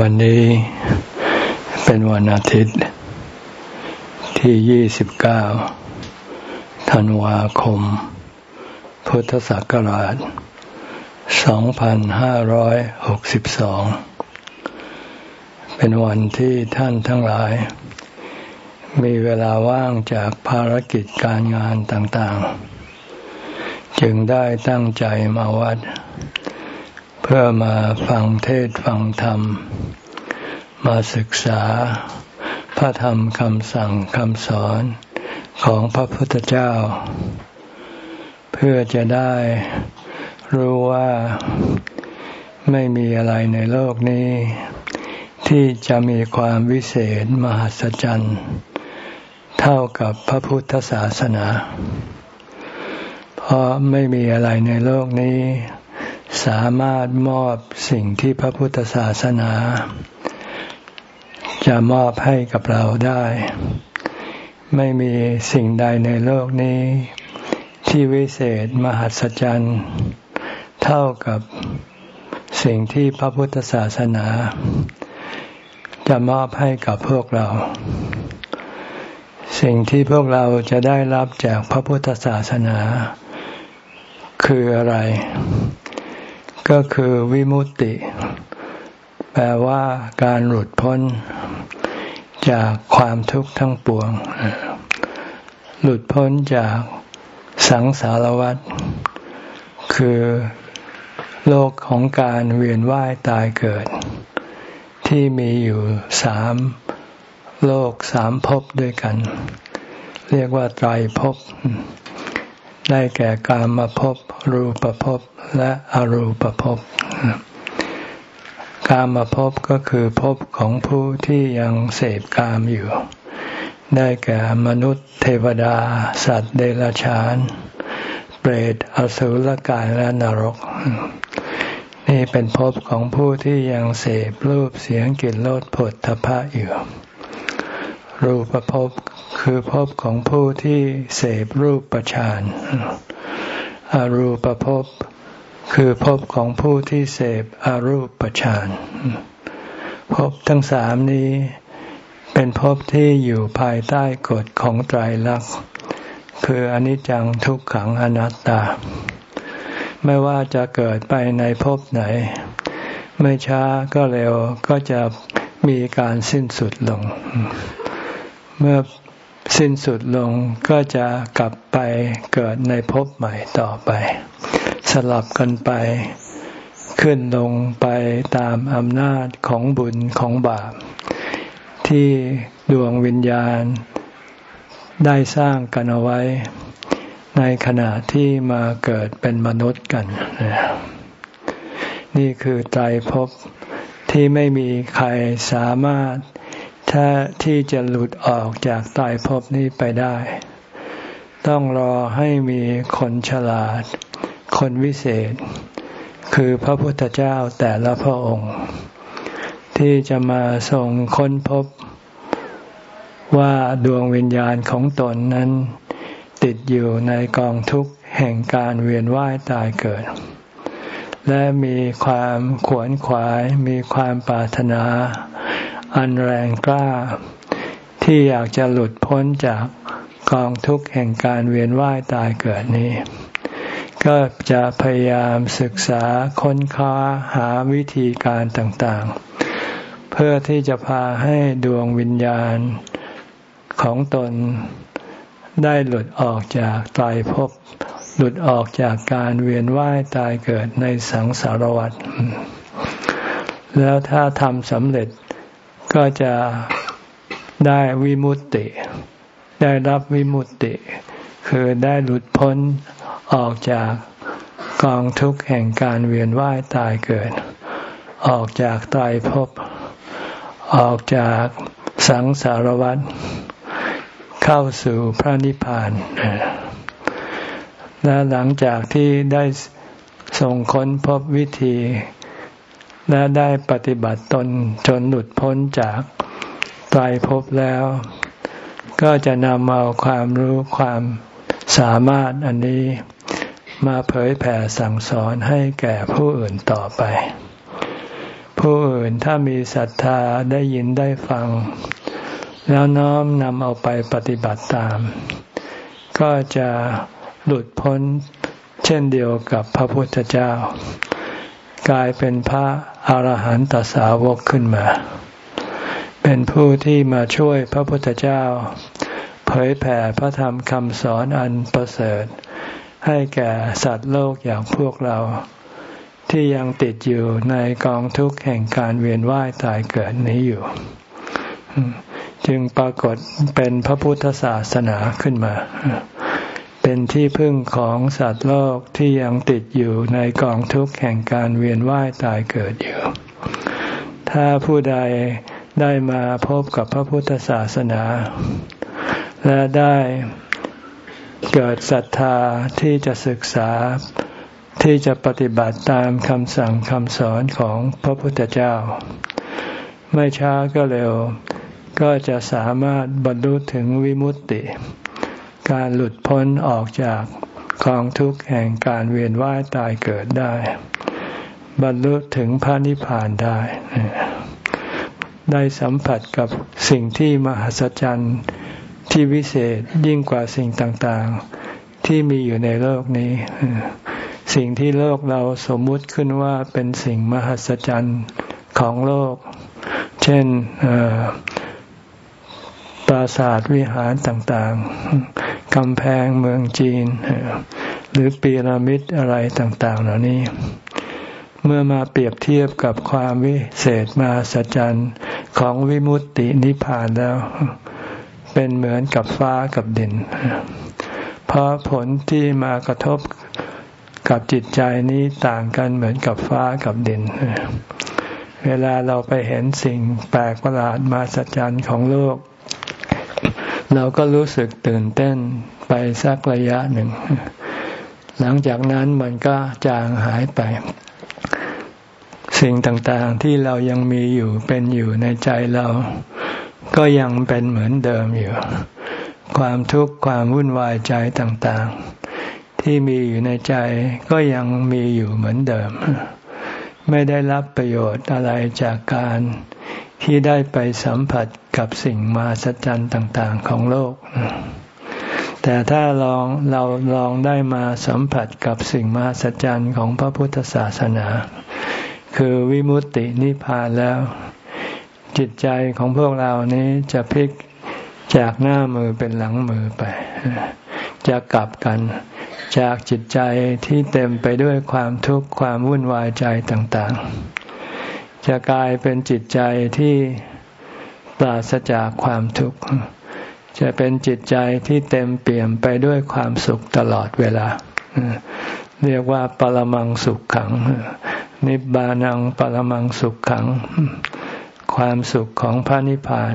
วันนี้เป็นวันอาทิตย์ที่ 29 ธันวาคม พุทธศักราช 2562 เป็นวันที่ท่านทั้งหลาย มีเวลาว่างจากภารกิจการงานต่างๆ จึงได้ตั้งใจมาวัดเพื่อมาฟังเทศฟังธรรม มาศึกษา พระธรรมคำสั่งคำสอนของพระพุทธเจ้า เพื่อจะได้รู้ว่าไม่มีอะไรในโลกนี้ ที่จะมีความวิเศษมหัศจรรย์เท่ากับพระพุทธศาสนา เพราะไม่มีอะไรในโลกนี้ สามารถมอบสิ่งที่พระพุทธศาสนา จะมอบให้กับเราได้ ไม่มีสิ่งใดในโลกนี้ ที่วิเศษมหัศจรรย์เท่ากับสิ่งที่พระพุทธศาสนา จะมอบให้กับพวกเรา สิ่งที่พวกเราจะได้รับจากพระพุทธศาสนา คืออะไร ก็คือวิมุตติ แปลว่าการหลุดพ้น จากความทุกข์ทั้งปวง หลุดพ้นจากสังสารวัฏคือโลกของการเวียนว่ายตายเกิด ที่มีอยู่สามโลกสามภพด้วยกัน เรียกว่าไตรภพ ได้แก่กามภพรูปภพและอรูปภพกามภพก็คือภพของผู้ที่ยังเสพกามอยู่ ได้แก่มนุษย์ เทวดา สัตว์เดรัจฉาน เปรตอสุรกายและนรก นี่เป็นภพของผู้ที่ยังเสพรูปเสียงกลิ่นรสผลทพะอยู่รูปภพ คือภพของผู้ที่เสพรูปประชานอรูปภพคือภพของผู้ที่เสพอรูปฌานภพทั้งสามนี้เป็นภพที่อยู่ภายใต้กฎของไตรลักษณ์ คืออนิจจังทุกขังอนัตตา ไม่ว่าจะเกิดไปในภพไหน ไม่ช้าก็เร็วก็จะมีการสิ้นสุดลง เมื่อ สิ้นสุดลงก็จะกลับไปเกิดในภพใหม่ต่อไป สลับกันไป ขึ้นลงไปตามอำนาจของบุญของบาป ที่ดวงวิญญาณ ได้สร้างกันเอาไว้ ในขณะที่มาเกิดเป็นมนุษย์กัน นี่คือไตรภพที่ไม่มีใครสามารถ ถ้าที่จะหลุดออกจากตายภพนี้ไปได้ ต้องรอให้มีคนฉลาด คนวิเศษ คือพระพุทธเจ้าแต่ละพระองค์ ที่จะมาส่งค้นพบว่าดวงวิญญาณของตนนั้น ติดอยู่ในกองทุกข์แห่งการเวียนว่ายตายเกิด และมีความขวนขวายมีความปรารถนา อันแรงกล้า ที่อยากจะหลุดพ้นจากกองทุกข์แห่งการเวียนว่ายตายเกิดนี้ ก็จะพยายามศึกษาค้นคว้าหาวิธีการต่างๆ เพื่อที่จะพาให้ดวงวิญญาณของตนได้หลุดออกจากตายภพหลุดออกจากการเวียนว่ายตายเกิดในสังสารวัฏแล้วถ้าทำสำเร็จ ก็จะได้วิมุตติ ได้รับวิมุตติ คือได้หลุดพ้นออกจากกองทุกข์แห่งการเวียนว่ายตายเกิด ออกจากตายภพออกจากสังสารวัฏเข้าสู่พระนิพพานและหลังจากที่ได้ส่งค้นพบวิธี และได้ปฏิบัติตนจนหลุดพ้นจากตายภพแล้ว ก็จะนำเอาความรู้ความสามารถอันนี้มาเผยแผ่สั่งสอนให้แก่ผู้อื่นต่อไปผผู้อื่นถ้ามีศรัทธาได้ยินได้ฟัง แล้วน้อมนำเอาไปปฏิบัติตาม ก็จะหลุดพ้นเช่นเดียวกับพระพุทธเจ้า กลายเป็นพระ อรหันตสาวกขึ้นมา เป็นผู้ที่มาช่วยพระพุทธเจ้า เผยแผ่พระธรรมคำสอนอันประเสริฐ ให้แก่สัตว์โลกอย่างพวกเรา ที่ยังติดอยู่ในกองทุกข์แห่งการเวียนว่ายตายเกิดนี้อยู่ จึงปรากฏเป็นพระพุทธศาสนาขึ้นมา เป็นที่พึ่งของสัตว์โลกที่ยังติดอยู่ในกองทุกข์แห่งการเวียนว่ายตายเกิดอยู่ ถ้าผู้ใดได้มาพบกับพระพุทธศาสนา และได้เกิดศรัทธาที่จะศึกษาที่จะปฏิบัติตามคำสั่งคำสอนของพระพุทธเจ้า ไม่ช้าก็เร็ว ก็จะสามารถบรรลุถึงวิมุตติ การหลุดพ้นออกจากกองทุกข์แห่งการเวียนว่ายตายเกิดได้ บรรลุถึงพระนิพพานได้ ได้สัมผัสกับสิ่งที่มหัศจรรย์ที่วิเศษยิ่งกว่าสิ่งต่างๆ ที่มีอยู่ในโลกนี้ สิ่งที่โลกเราสมมุติขึ้นว่าเป็นสิ่งมหัศจรรย์ของโลก เช่น ปราสาทวิหารต่างๆ กำแพงเมืองจีน หรือปีระมิดอะไรต่าง ๆ เหล่านี้ เมื่อมาเปรียบเทียบกับความวิเศษมาสัจจันของวิมุตตินิพพานแล้ว เป็นเหมือนกับฟ้ากับดิน เพราะผลที่มากระทบกับจิตใจนี้ต่างกันเหมือนกับฟ้ากับดิน เวลาเราไปเห็นสิ่งแปลกประหลาดมาสัจจันของโลก เราก็รู้สึกตื่นเต้นไปสักระยะหนึ่ง หลังจากนั้นมันก็จางหายไป สิ่งต่างๆที่เรายังมีอยู่เป็นอยู่ในใจเรา ก็ยังเป็นเหมือนเดิมอยู่ ความทุกข์ความวุ่นวายใจต่างๆ ที่มีอยู่ในใจก็ยังมีอยู่เหมือนเดิม ไม่ได้รับประโยชน์อะไรจากการ ที่ได้ไปสัมผัสกับสิ่งมาสัจจันต่าง ๆ ของโลก แต่ถ้าลองเราลองได้มาสัมผัสกับสิ่งมาสัจจันของพระพุทธศาสนา คือวิมุตตินิพพานแล้ว จิตใจของพวกเรานี้จะพลิกจากหน้ามือเป็นหลังมือไป จะกลับกันจากจิตใจที่เต็มไปด้วยความทุกข์ความวุ่นวายใจต่าง ๆ จะกลายเป็นจิตใจที่ปราศจากความทุกข์ จะเป็นจิตใจที่เต็มเปี่ยมไปด้วยความสุขตลอดเวลา เรียกว่าปรมังสุขขัง นิบานังปรมังสุขขัง ความสุขของพระนิพพาน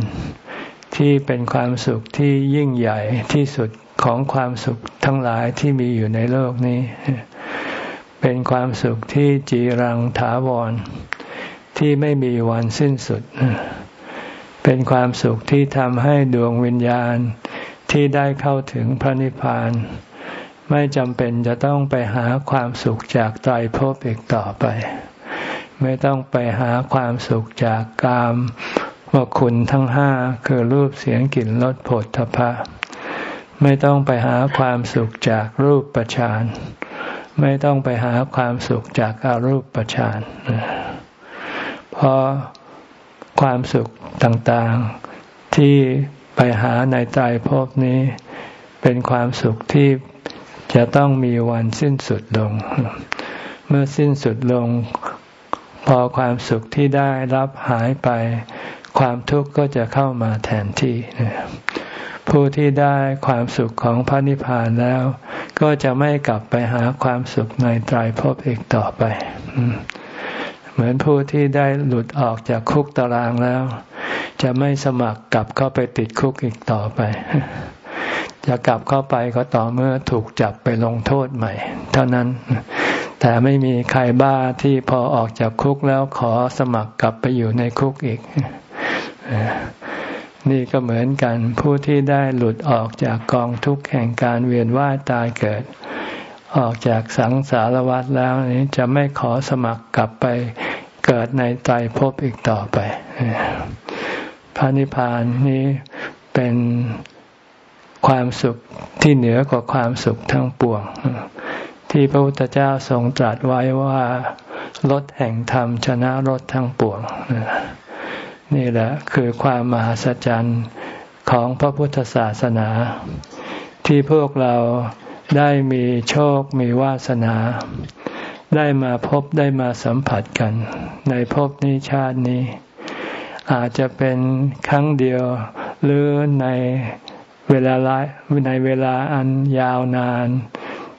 ที่เป็นความสุขที่ยิ่งใหญ่ที่สุดของความสุขทั้งหลายที่มีอยู่ในโลกนี้ เป็นความสุขที่จีรังถาวร ที่ไม่มีวันสิ้นสุด เป็นความสุขที่ทำให้ดวงวิญญาณที่ได้เข้าถึงพระนิพพาน ไม่จำเป็นจะต้องไปหาความสุขจากไตรภพอีกต่อไป ไม่ต้องไปหาความสุขจากกามว่าคุณทั้งห้าคือรูปเสียงกลิ่นรสผลทพะ ไม่ต้องไปหาความสุขจากรูปประชานไม่ต้องไปหาความสุขจากอารูปประชาน เพราะความสุขต่างๆที่ไปหาในใจภพนี้ เป็นความสุขที่จะต้องมีวันสิ้นสุดลง เมื่อสิ้นสุดลง พอความสุขที่ได้รับหายไป ความทุกข์ก็จะเข้ามาแทนที่ ผู้ที่ได้ความสุขของพระนิพพานแล้ว ก็จะไม่กลับไปหาความสุขในตายภพอีกต่อไป เหมือนผู้ที่ได้หลุดออกจากคุกตารางแล้ว จะไม่สมัครกลับเข้าไปติดคุกอีกต่อไป จะกลับเข้าไปก็ต่อเมื่อถูกจับไปลงโทษใหม่ เท่านั้น แต่ไม่มีใครบ้าที่พอออกจากคุกแล้วขอสมัครกลับไปอยู่ในคุกอีกนี่ก็เหมือนกันผู้ที่ได้หลุดออกจากกองทุกข์แห่งการเวียนว่ายตายเกิด ออกจากสังสารวัฏแล้วนี้จะไม่ขอสมัครกลับไปเกิดในใจพบอีกต่อไป พระนิพพานนี้เป็นความสุขที่เหนือกว่าความสุขทั้งปวง ที่พระพุทธเจ้าทรงตรัสไว้ว่ารถแห่งธรรมชนะรถทั้งปวง นี่แหละคือความมหัศจรรย์ของพระพุทธศาสนา ที่พวกเรา ได้มีโชคมีวาสนา ได้มาพบได้มาสัมผัสกัน ในภพนี้ชาตินี้ อาจจะเป็นครั้งเดียว หรือในเวลาในเวลาอันยาวนาน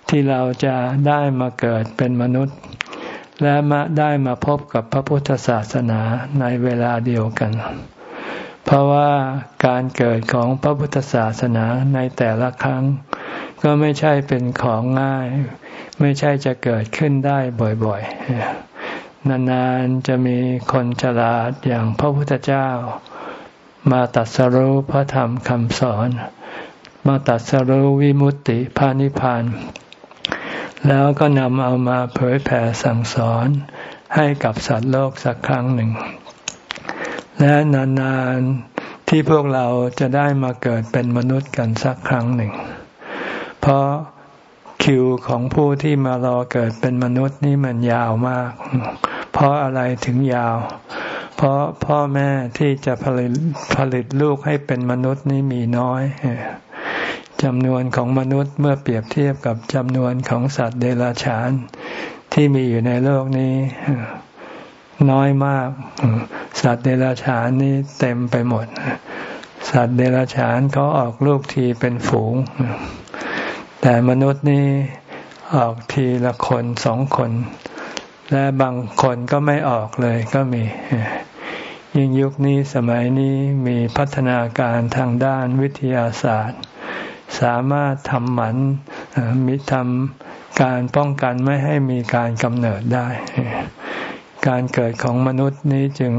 ที่เราจะได้มาเกิดเป็นมนุษย์ และมาได้มาพบกับพระพุทธศาสนาในเวลาเดียวกัน เพราะว่าการเกิดของพระพุทธศาสนาในแต่ละครั้ง ก็ไม่ใช่เป็นของง่าย ไม่ใช่จะเกิดขึ้นได้บ่อยๆ นานๆจะมีคนฉลาดอย่างพระพุทธเจ้า มาตัดสรุปพระธรรมคำสอน มาตัดสรุวิมุตติพานิพานแล้วก็นำเอามาเผยแผ่สั่งสอนให้กับสัตว์โลกสักครั้งหนึ่ง และนานๆที่พวกเราจะได้มาเกิดเป็นมนุษย์กันสักครั้งหนึ่ง เพราะคิวของผู้ที่มารอเกิดเป็นมนุษย์นี่มันยาวมาก เพราะอะไรถึงยาว เพราะพ่อแม่ที่จะผลิตผลิตลูกให้เป็นมนุษย์นี่มีน้อยจำนวนของมนุษย์เมื่อเปรียบเทียบกับจำนวนของสัตว์เดรัจฉาน ที่มีอยู่ในโลกนี้ น้อยมาก สัตว์เดรัจฉานนี้เต็มไปหมด สัตว์เดรัจฉานเขาออกลูกทีเป็นฝูง แต่มนุษย์นี่ออกทีละคนสองคน และบางคนก็ไม่ออกเลยก็มี ยิ่งยุคนี้สมัยนี้มีพัฒนาการทางด้านวิทยาศาสตร์ สามารถทำหมันมีทำการป้องกันไม่ให้มีการกำเนิดได้ การเกิดของมนุษย์นี้จึง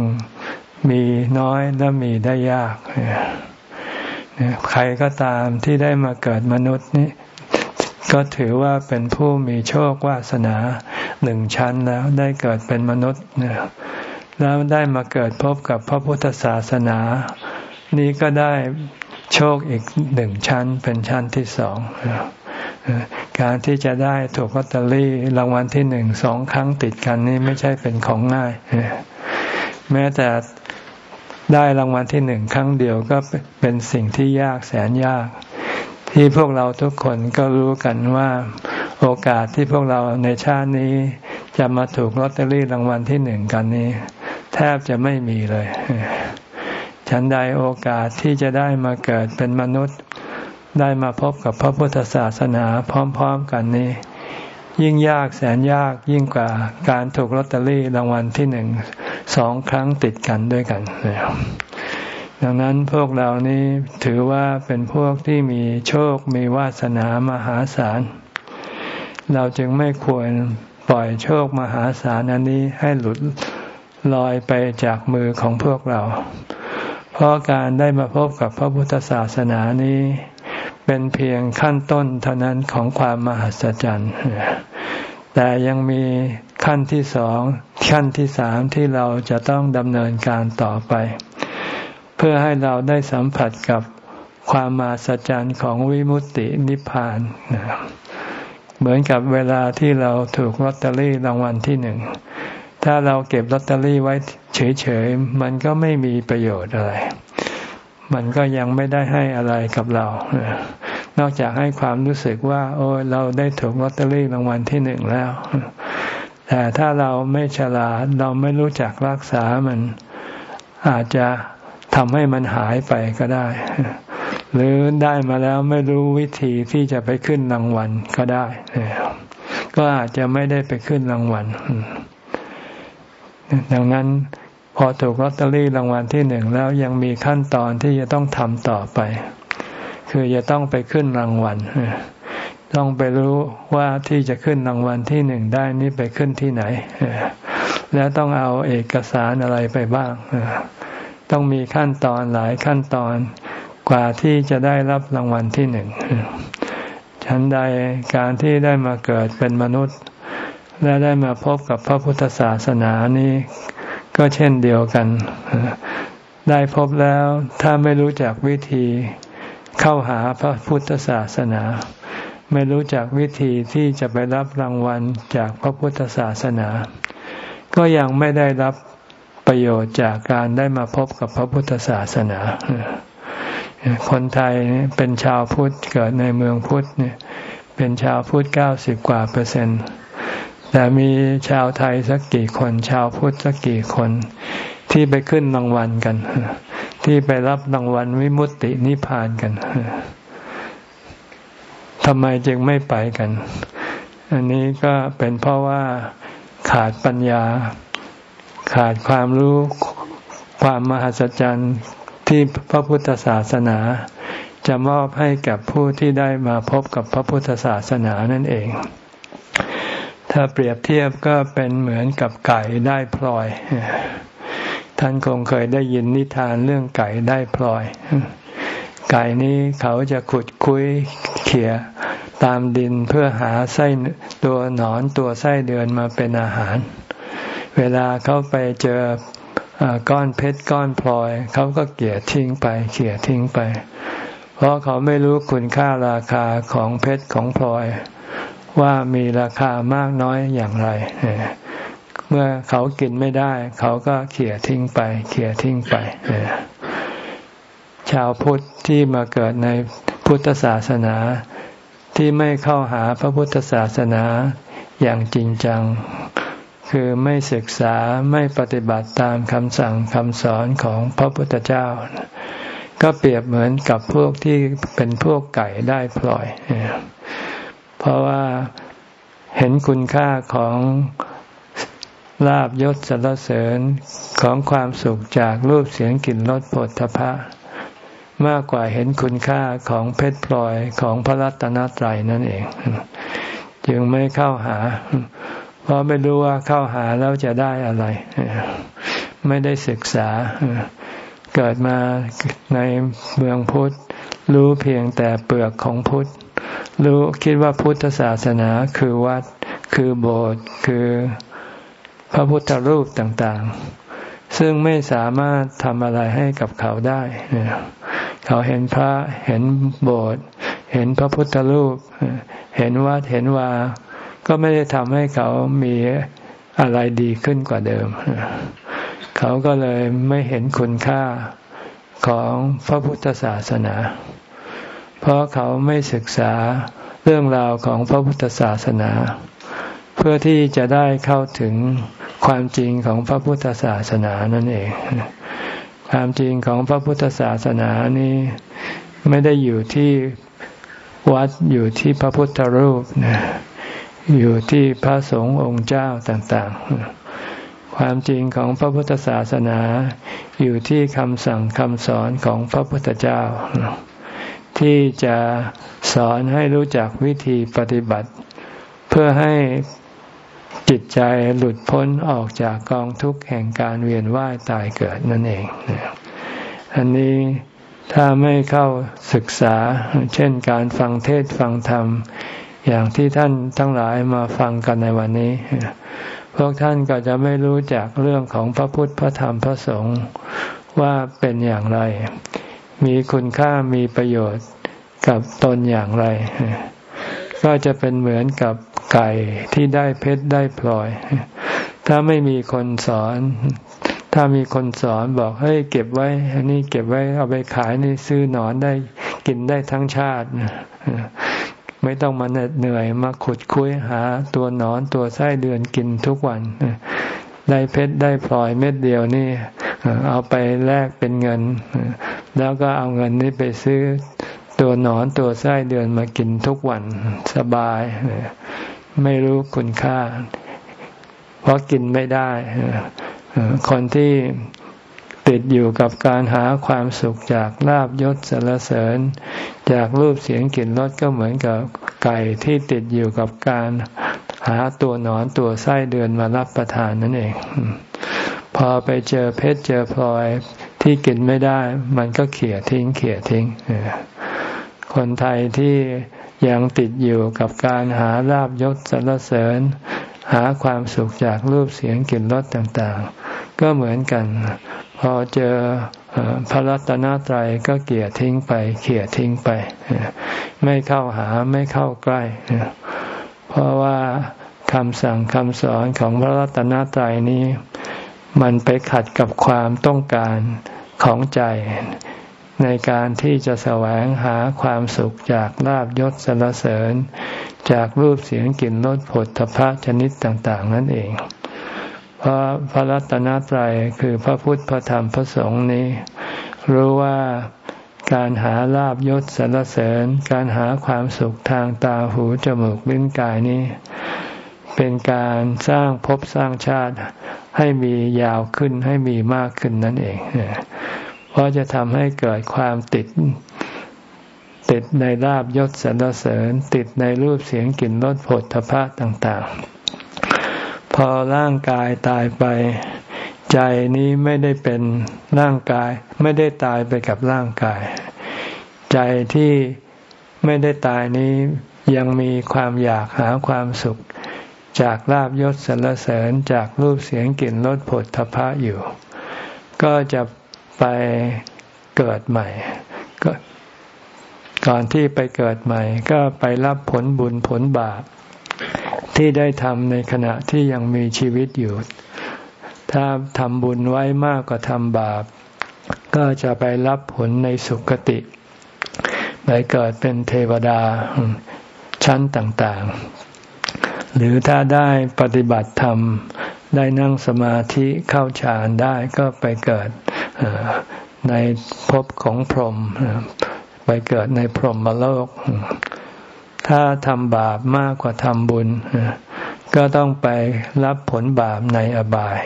มีน้อยและมีได้ยากใครก็ตามที่ได้มาเกิดมนุษย์นี้ ก็ถือว่าเป็นผู้มีโชควาสนาหนึ่งชั้นแล้วได้เกิดเป็นมนุษย์แล้วได้มาเกิดพบกับพระพุทธศาสนา นี้ก็ได้โชคอีกหนึ่งชั้นเป็นชั้นที่สองการที่จะได้ถูกลอตเตอรี่รางวัลที่หนึ่งสองครั้งติดกันนี่ไม่ใช่เป็นของง่าย แม้แต่ได้รางวัลที่หนึ่งครั้งเดียวก็เป็นสิ่งที่ยากแสนยาก ที่พวกเราทุกคนก็รู้กันว่าโอกาสที่พวกเราในชาตินี้จะมาถูกลอตเตอรี่รางวัลที่หนึ่งกันนี้ แทบจะไม่มีเลย ฉันใดโอกาสที่จะได้มาเกิดเป็นมนุษย์ ได้มาพบกับพระพุทธศาสนาพร้อมๆกันนี้ ยิ่งยากแสนยากยิ่งกว่าการถูกลอตเตอรี่รางวัลที่หนึ่งสองครั้งติดกันด้วยกัน ดังนั้นพวกเรานี้ถือว่าเป็นพวกที่มีโชคมีวาสนามหาศาล เราจึงไม่ควรปล่อยโชคมหาศาลอันนี้ให้หลุดลอยไปจากมือของพวกเรา เพราะการได้มาพบกับพระพุทธศาสนานี้ เป็นเพียงขั้นต้นเท่านั้นของความมหัศจรรย์ แต่ยังมีขั้นที่สองขั้นที่สามที่เราจะต้องดำเนินการต่อไป เพื่อให้เราได้สัมผัสกับความมหัศจรรย์ของวิมุตตินิพพานเหมือนกับเวลาที่เราถูกลอตเตอรี่รางวัลที่หนึ่ง ถ้าเราเก็บลอตเตอรี่ไว้เฉยๆ มันก็ไม่มีประโยชน์อะไร มันก็ยังไม่ได้ให้อะไรกับเรา นอกจากให้ความรู้สึกว่า โอ้เราได้ถูกลอตเตอรี่รางวัลที่หนึ่งแล้ว แต่ถ้าเราไม่ฉลาดเราไม่รู้จักรักษามันอาจจะ ทำให้มันหายไปก็ได้ หรือได้มาแล้วไม่รู้วิธีที่จะไปขึ้นรางวัลก็ได้ ก็อาจจะไม่ได้ไปขึ้นรางวัลดังนั้นพอถูกลอตเตอรี่รางวัลที่หนึ่งแล้วยังมีขั้นตอนที่จะต้องทำต่อไป คือจะต้องไปขึ้นรางวัลต้องไปรู้ว่าที่จะขึ้นรางวัลที่หนึ่งได้นี่ไปขึ้นที่ไหน แล้วต้องเอาเอกสารอะไรไปบ้าง ต้องมีขั้นตอนหลายขั้นตอนกว่าที่จะได้รับรางวัลที่หนึ่งฉันใดการที่ได้มาเกิดเป็นมนุษย์ และได้มาพบกับพระพุทธศาสนานี้ ก็เช่นเดียวกัน ได้พบแล้วถ้าไม่รู้จักวิธีเข้าหาพระพุทธศาสนา ไม่รู้จักวิธีที่จะไปรับรางวัลจากพระพุทธศาสนา ก็ยังไม่ได้รับ ประโยชน์จากการได้มาพบกับพระพุทธศาสนา คนไทยเป็นชาวพุทธเกิดในเมืองพุทธเนี่ย เป็นชาวพุทธเก้าสิบกว่าเปอร์เซ็นต์แต่มีชาวไทยสักกี่คนชาวพุทธสักกี่คน ที่ไปขึ้นรางวัลกัน ที่ไปรับรางวัลวิมุตตินิพพานกันทำไมจึงไม่ไปกัน อันนี้ก็เป็นเพราะว่าขาดปัญญา ขาดความรู้ความมหัศจรรย์ที่พระพุทธศาสนา จะมอบให้กับผู้ที่ได้มาพบกับพระพุทธศาสนานั่นเอง ถ้าเปรียบเทียบก็เป็นเหมือนกับไก่ได้พลอย ท่านคงเคยได้ยินนิทานเรื่องไก่ได้พลอย ไก่นี้เขาจะขุดคุยเขี่ยตามดินเพื่อหาไส้ตัวหนอนตัวไส้เดือนมาเป็นอาหารเเวลาเขาไปเจอก้อนเพชรก้อนพลอย เขาก็เกี่ยทิ้งไปเขี่ยทิ้งไป เพราะเขาไม่รู้คุณค่าราคาของเพชรของพลอย ว่ามีราคามากน้อยอย่างไร เมื่อเขากินไม่ได้ เขาก็เขี่ยทิ้งไปเขี่ยทิ้งไปชาวพุทธที่มาเกิดในพุทธศาสนาที่ไม่เข้าหาพระพุทธศาสนาอย่างจริงจัง คือไม่ศึกษาไม่ปฏิบัติตามคำสั่งคำสอนของพระพุทธเจ้า ก็เปรียบเหมือนกับพวกที่เป็นพวกไก่ได้พลอย เพราะว่าเห็นคุณค่าของลาบยศสรรเสริญของความสุขจากรูปเสียงกลิ่นรสผลทพะ มากกว่าเห็นคุณค่าของเพชรพลอยของพระรัตนตรัยนั่นเอง จึงไม่เข้าหา ราะไม่รู้ว่าเข้าหาแล้วจะได้อะไร ไม่ได้ศึกษา เกิดมาในเมืองพุทธ รู้เพียงแต่เปลือกของพุทธ รู้คิดว่าพุทธศาสนาคือวัด คือโบสถ์ คือพระพุทธรูปต่างๆ ซึ่งไม่สามารถทำอะไรให้กับเขาได้ เขาเห็นพระ เห็นโบสถ์ เห็นพระพุทธรูป เห็นวัด เห็นว่า ก็ไม่ได้ทำให้เขามีอะไรดีขึ้นกว่าเดิม เขาก็เลยไม่เห็นคุณค่าของพระพุทธศาสนา เพราะเขาไม่ศึกษาเรื่องราวของพระพุทธศาสนา เพื่อที่จะได้เข้าถึงความจริงของพระพุทธศาสนานั่นเอง ความจริงของพระพุทธศาสนานี้ไม่ได้อยู่ที่วัดอยู่ที่พระพุทธรูปนะ อยู่ที่พระสงฆ์องค์เจ้าต่างๆ ความจริงของพระพุทธศาสนา อยู่ที่คำสั่งคำสอนของพระพุทธเจ้า ที่จะสอนให้รู้จักวิธีปฏิบัติ เพื่อให้จิตใจหลุดพ้นออกจากกองทุกข์แห่งการเวียนว่ายตายเกิดนั่นเอง อันนี้ถ้าไม่เข้าศึกษา เช่นการฟังเทศฟังธรรม อย่างที่ท่านทั้งหลายมาฟังกันในวันนี้ พวกท่านก็จะไม่รู้จักเรื่องของพระพุทธพระธรรมพระสงฆ์ว่าเป็นอย่างไร มีคุณค่ามีประโยชน์กับตนอย่างไร ก็จะเป็นเหมือนกับไก่ที่ได้เพชรได้พลอย ถ้าไม่มีคนสอน ถ้ามีคนสอนบอกเฮ้ยเก็บไว้ อันนี้เก็บไว้เอาไปขายนี่ซื้อหนอนได้กินได้ทั้งชาติ ไม่ต้องมาเหนื่อยมาขุดคุ้ยหา ตัวหนอนตัวไส้เดือนกินทุกวันได้เพชรได้พลอยเม็ดเดียวนี่เอาไปแลกเป็นเงิน แล้วก็เอาเงินนี้ไปซื้อตัวหนอนตัวไส้เดือนมากินทุกวันสบาย ไม่รู้คุณค่า เพราะกินไม่ได้ คนที่ ติดอยู่กับการหาความสุขจากลาบยศสารเสริญ จากรูปเสียงกลิ่นรสก็เหมือนกับไก่ที่ติดอยู่กับการหาตัวหนอนตัวไส้เดือนมารับประทานนั่นเอง พอไปเจอเพชรเจอพลอยที่กินไม่ได้ มันก็เขี่ยทิ้งเขี่ยทิ้ง คนไทยที่ยังติดอยู่กับการหาลาบยศสรรเสริญ หาความสุขจากรูปเสียงกลิ่นรสต่างๆ ก็เหมือนกัน พอเจอพระรัตนตรัยก็เกลี่ยทิ้งไป เขี่ยทิ้งไป ไม่เข้าหาไม่เข้าใกล้ เพราะว่าคำสั่งคำสอนของพระรัตนตรัยนี้ มันไปขัดกับความต้องการของใจ ในการที่จะแสวงหาความสุขจากลาบยศสรรเสริญ จากรูปเสียงกลิ่นรสผลทพะชนิดต่าง ๆ นั่นเอง เพราะพระรัตนตรัยคือพระพุทธพระธรรมพระสงฆ์นี้ รู้ว่าการหาลาบยศสรรเสริญ การหาความสุขทางตาหูจมูกลิ้นกายนี้ เป็นการสร้างภพสร้างชาติให้มียาวขึ้นให้มีมากขึ้นนั่นเอง เพราะจะทำให้เกิดความติด ติดในลาบยศสรรเสริญ ติดในรูปเสียงกลิ่นรสผลทพะต่าง ๆ พอร่างกายตายไป ใจนี้ไม่ได้เป็นร่างกาย ไม่ได้ตายไปกับร่างกาย ใจที่ไม่ได้ตายนี้ยังมีความอยากหาความสุข จากลาบยศสรรเสริญจากรูปเสียงกลิ่นรสผลทพะอยู่ ก็จะไปเกิดใหม่ก็ก่อนที่ไปเกิดใหม่ ก็ไปรับผลบุญผลบาป ที่ได้ทำในขณะที่ยังมีชีวิตอยู่ ถ้าทำบุญไว้มากกว่าทำบาป ก็จะไปรับผลในสุคติ ไปเกิดเป็นเทวดาชั้นต่างๆ หรือถ้าได้ปฏิบัติธรรม ได้นั่งสมาธิเข้าฌานได้ก็ไปเกิดในภพของพรหมไปเกิดในพรหมโลก ถ้าทำบาปมากกว่าทำบุญ ก็ต้องไปรับผลบาปในอบาย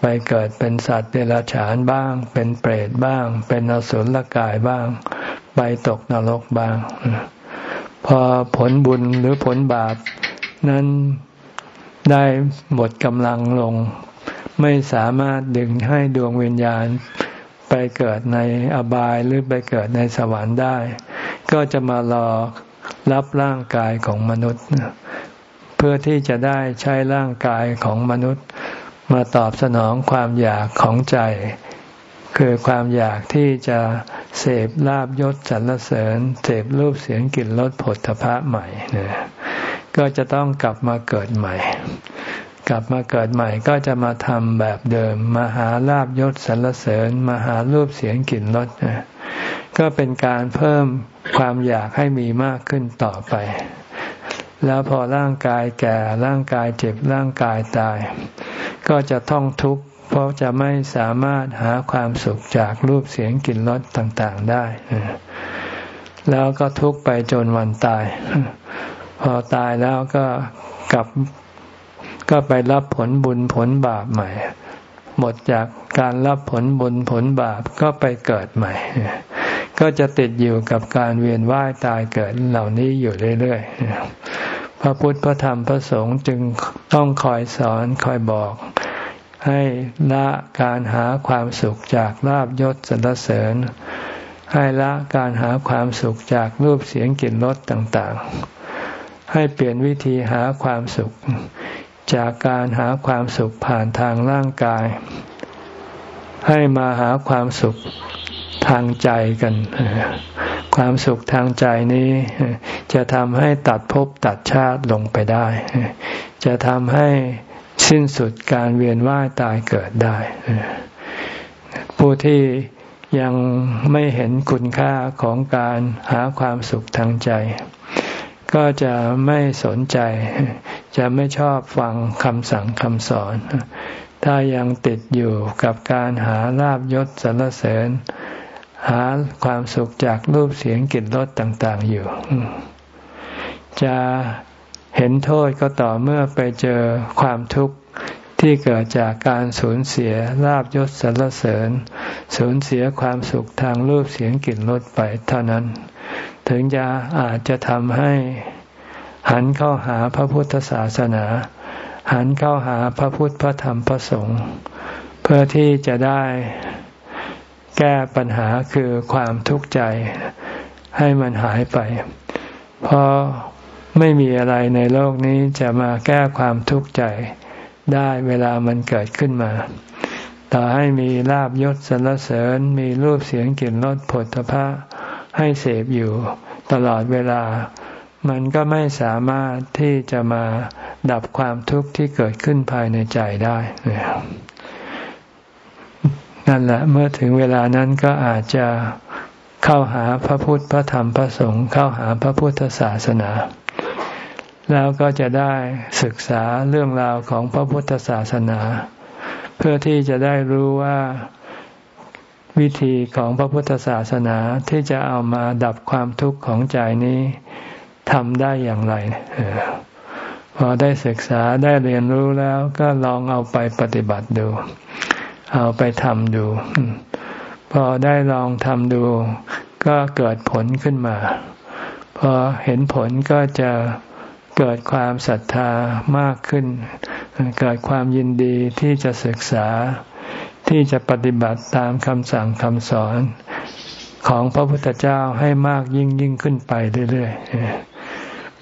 ไปเกิดเป็นสัตว์เดรัจฉานบ้าง เป็นเปรตบ้าง เป็นอสุรกายบ้าง ไปตกนรกบ้าง พอผลบุญหรือผลบาป นั้นได้หมดกำลังลง ไม่สามารถดึงให้ดวงวิญญาณไปเกิดในอบายหรือไปเกิดในสวรรค์ได้ ก็จะมารอ รับร่างกายของมนุษย์ เพื่อที่จะได้ใช้ร่างกายของมนุษย์ มาตอบสนองความอยากของใจ คือความอยากที่จะเสพลาบยศสรรเสริญเสพรูปเสียงกลิ่นรสผลพระใหม่เนี่ยก็จะต้องกลับมาเกิดใหม่ กลับมาเกิดใหม่ก็จะมาทำแบบเดิม มาหาลาบยศสรรเสริญ มาหารูปเสียงกลิ่นรส ก็เป็นการเพิ่มความอยากให้มีมากขึ้นต่อไป แล้วพอร่างกายแก่ร่างกายเจ็บร่างกายตาย ก็จะต้องทุกข์เพราะจะไม่สามารถหาความสุขจากรูปเสียงกลิ่นรสต่างๆได้ แล้วก็ทุกข์ไปจนวันตาย พอตายแล้วก็กลับก็ไปรับผลบุญผลบาปใหม่ หมดจากการรับผลบุญผลบาปก็ไปเกิดใหม่ ก็จะติดอยู่กับการเวียนว่ายตายเกิดเหล่านี้อยู่เรื่อยๆ พระพุทธพระธรรมพระสงฆ์จึงต้องคอยสอนคอยบอก ให้ละการหาความสุขจากลาบยศสรรเสริญ ให้ละการหาความสุขจากรูปเสียงกลิ่นรสต่างๆ ให้เปลี่ยนวิธีหาความสุข จากการหาความสุขผ่านทางร่างกาย ให้มาหาความสุขทางใจกัน ความสุขทางใจนี้ จะทำให้ตัดภพตัดชาติลงไปได้ จะทำให้สิ้นสุดการเวียนว่ายตายเกิดได้ ผู้ที่ยังไม่เห็นคุณค่าของการหาความสุขทางใจ ก็จะไม่สนใจ จะไม่ชอบฟังคำสั่งคำสอน ถ้ายังติดอยู่กับการหาลาบยศสรรเสริญ หาความสุขจากรูปเสียงกลิ่นรสต่าง ๆ อยู่ จะเห็นโทษก็ต่อเมื่อไปเจอความทุกข์ที่เกิดจากการสูญเสียลาบยศสรรเสริญ สูญเสียความสุขทางรูปเสียงกลิ่นรสไปเท่านั้น ถึงจะอาจจะทำให้ หันเข้าหาพระพุทธศาสนา หันเข้าหาพระพุทธพระธรรมพระสงฆ์เพื่อที่จะได้แก้ปัญหาคือความทุกข์ใจให้มันหายไป เพราะไม่มีอะไรในโลกนี้จะมาแก้ความทุกข์ใจได้เวลามันเกิดขึ้นมา ต่อให้มีลาบยศสรรเสริญ มีรูปเสียงกลิ่นรสผลพระให้เสพอยู่ตลอดเวลา มันก็ไม่สามารถที่จะมาดับความทุกข์ที่เกิดขึ้นภายในใจได้นั่นแหละเมื่อถึงเวลานั้นก็อาจจะเข้าหาพระพุทธพระธรรมพระสงฆ์เข้าหาพระพุทธศาสนา แล้วก็จะได้ศึกษาเรื่องราวของพระพุทธศาสนา เพื่อที่จะได้รู้ว่าวิธีของพระพุทธศาสนาที่จะเอามาดับความทุกข์ของใจนี้ ทำได้อย่างไรพอได้ศึกษาได้เรียนรู้แล้วก็ลองเอาไปปฏิบัติดู เอาไปทำดู พอได้ลองทำดู ก็เกิดผลขึ้นมา พอเห็นผลก็จะเกิดความศรัทธามากขึ้น เกิดความยินดีที่จะศึกษาที่จะปฏิบัติตามคำสั่งคำสอนของพระพุทธเจ้าให้มากยิ่งยิ่งขึ้นไปเรื่อยๆ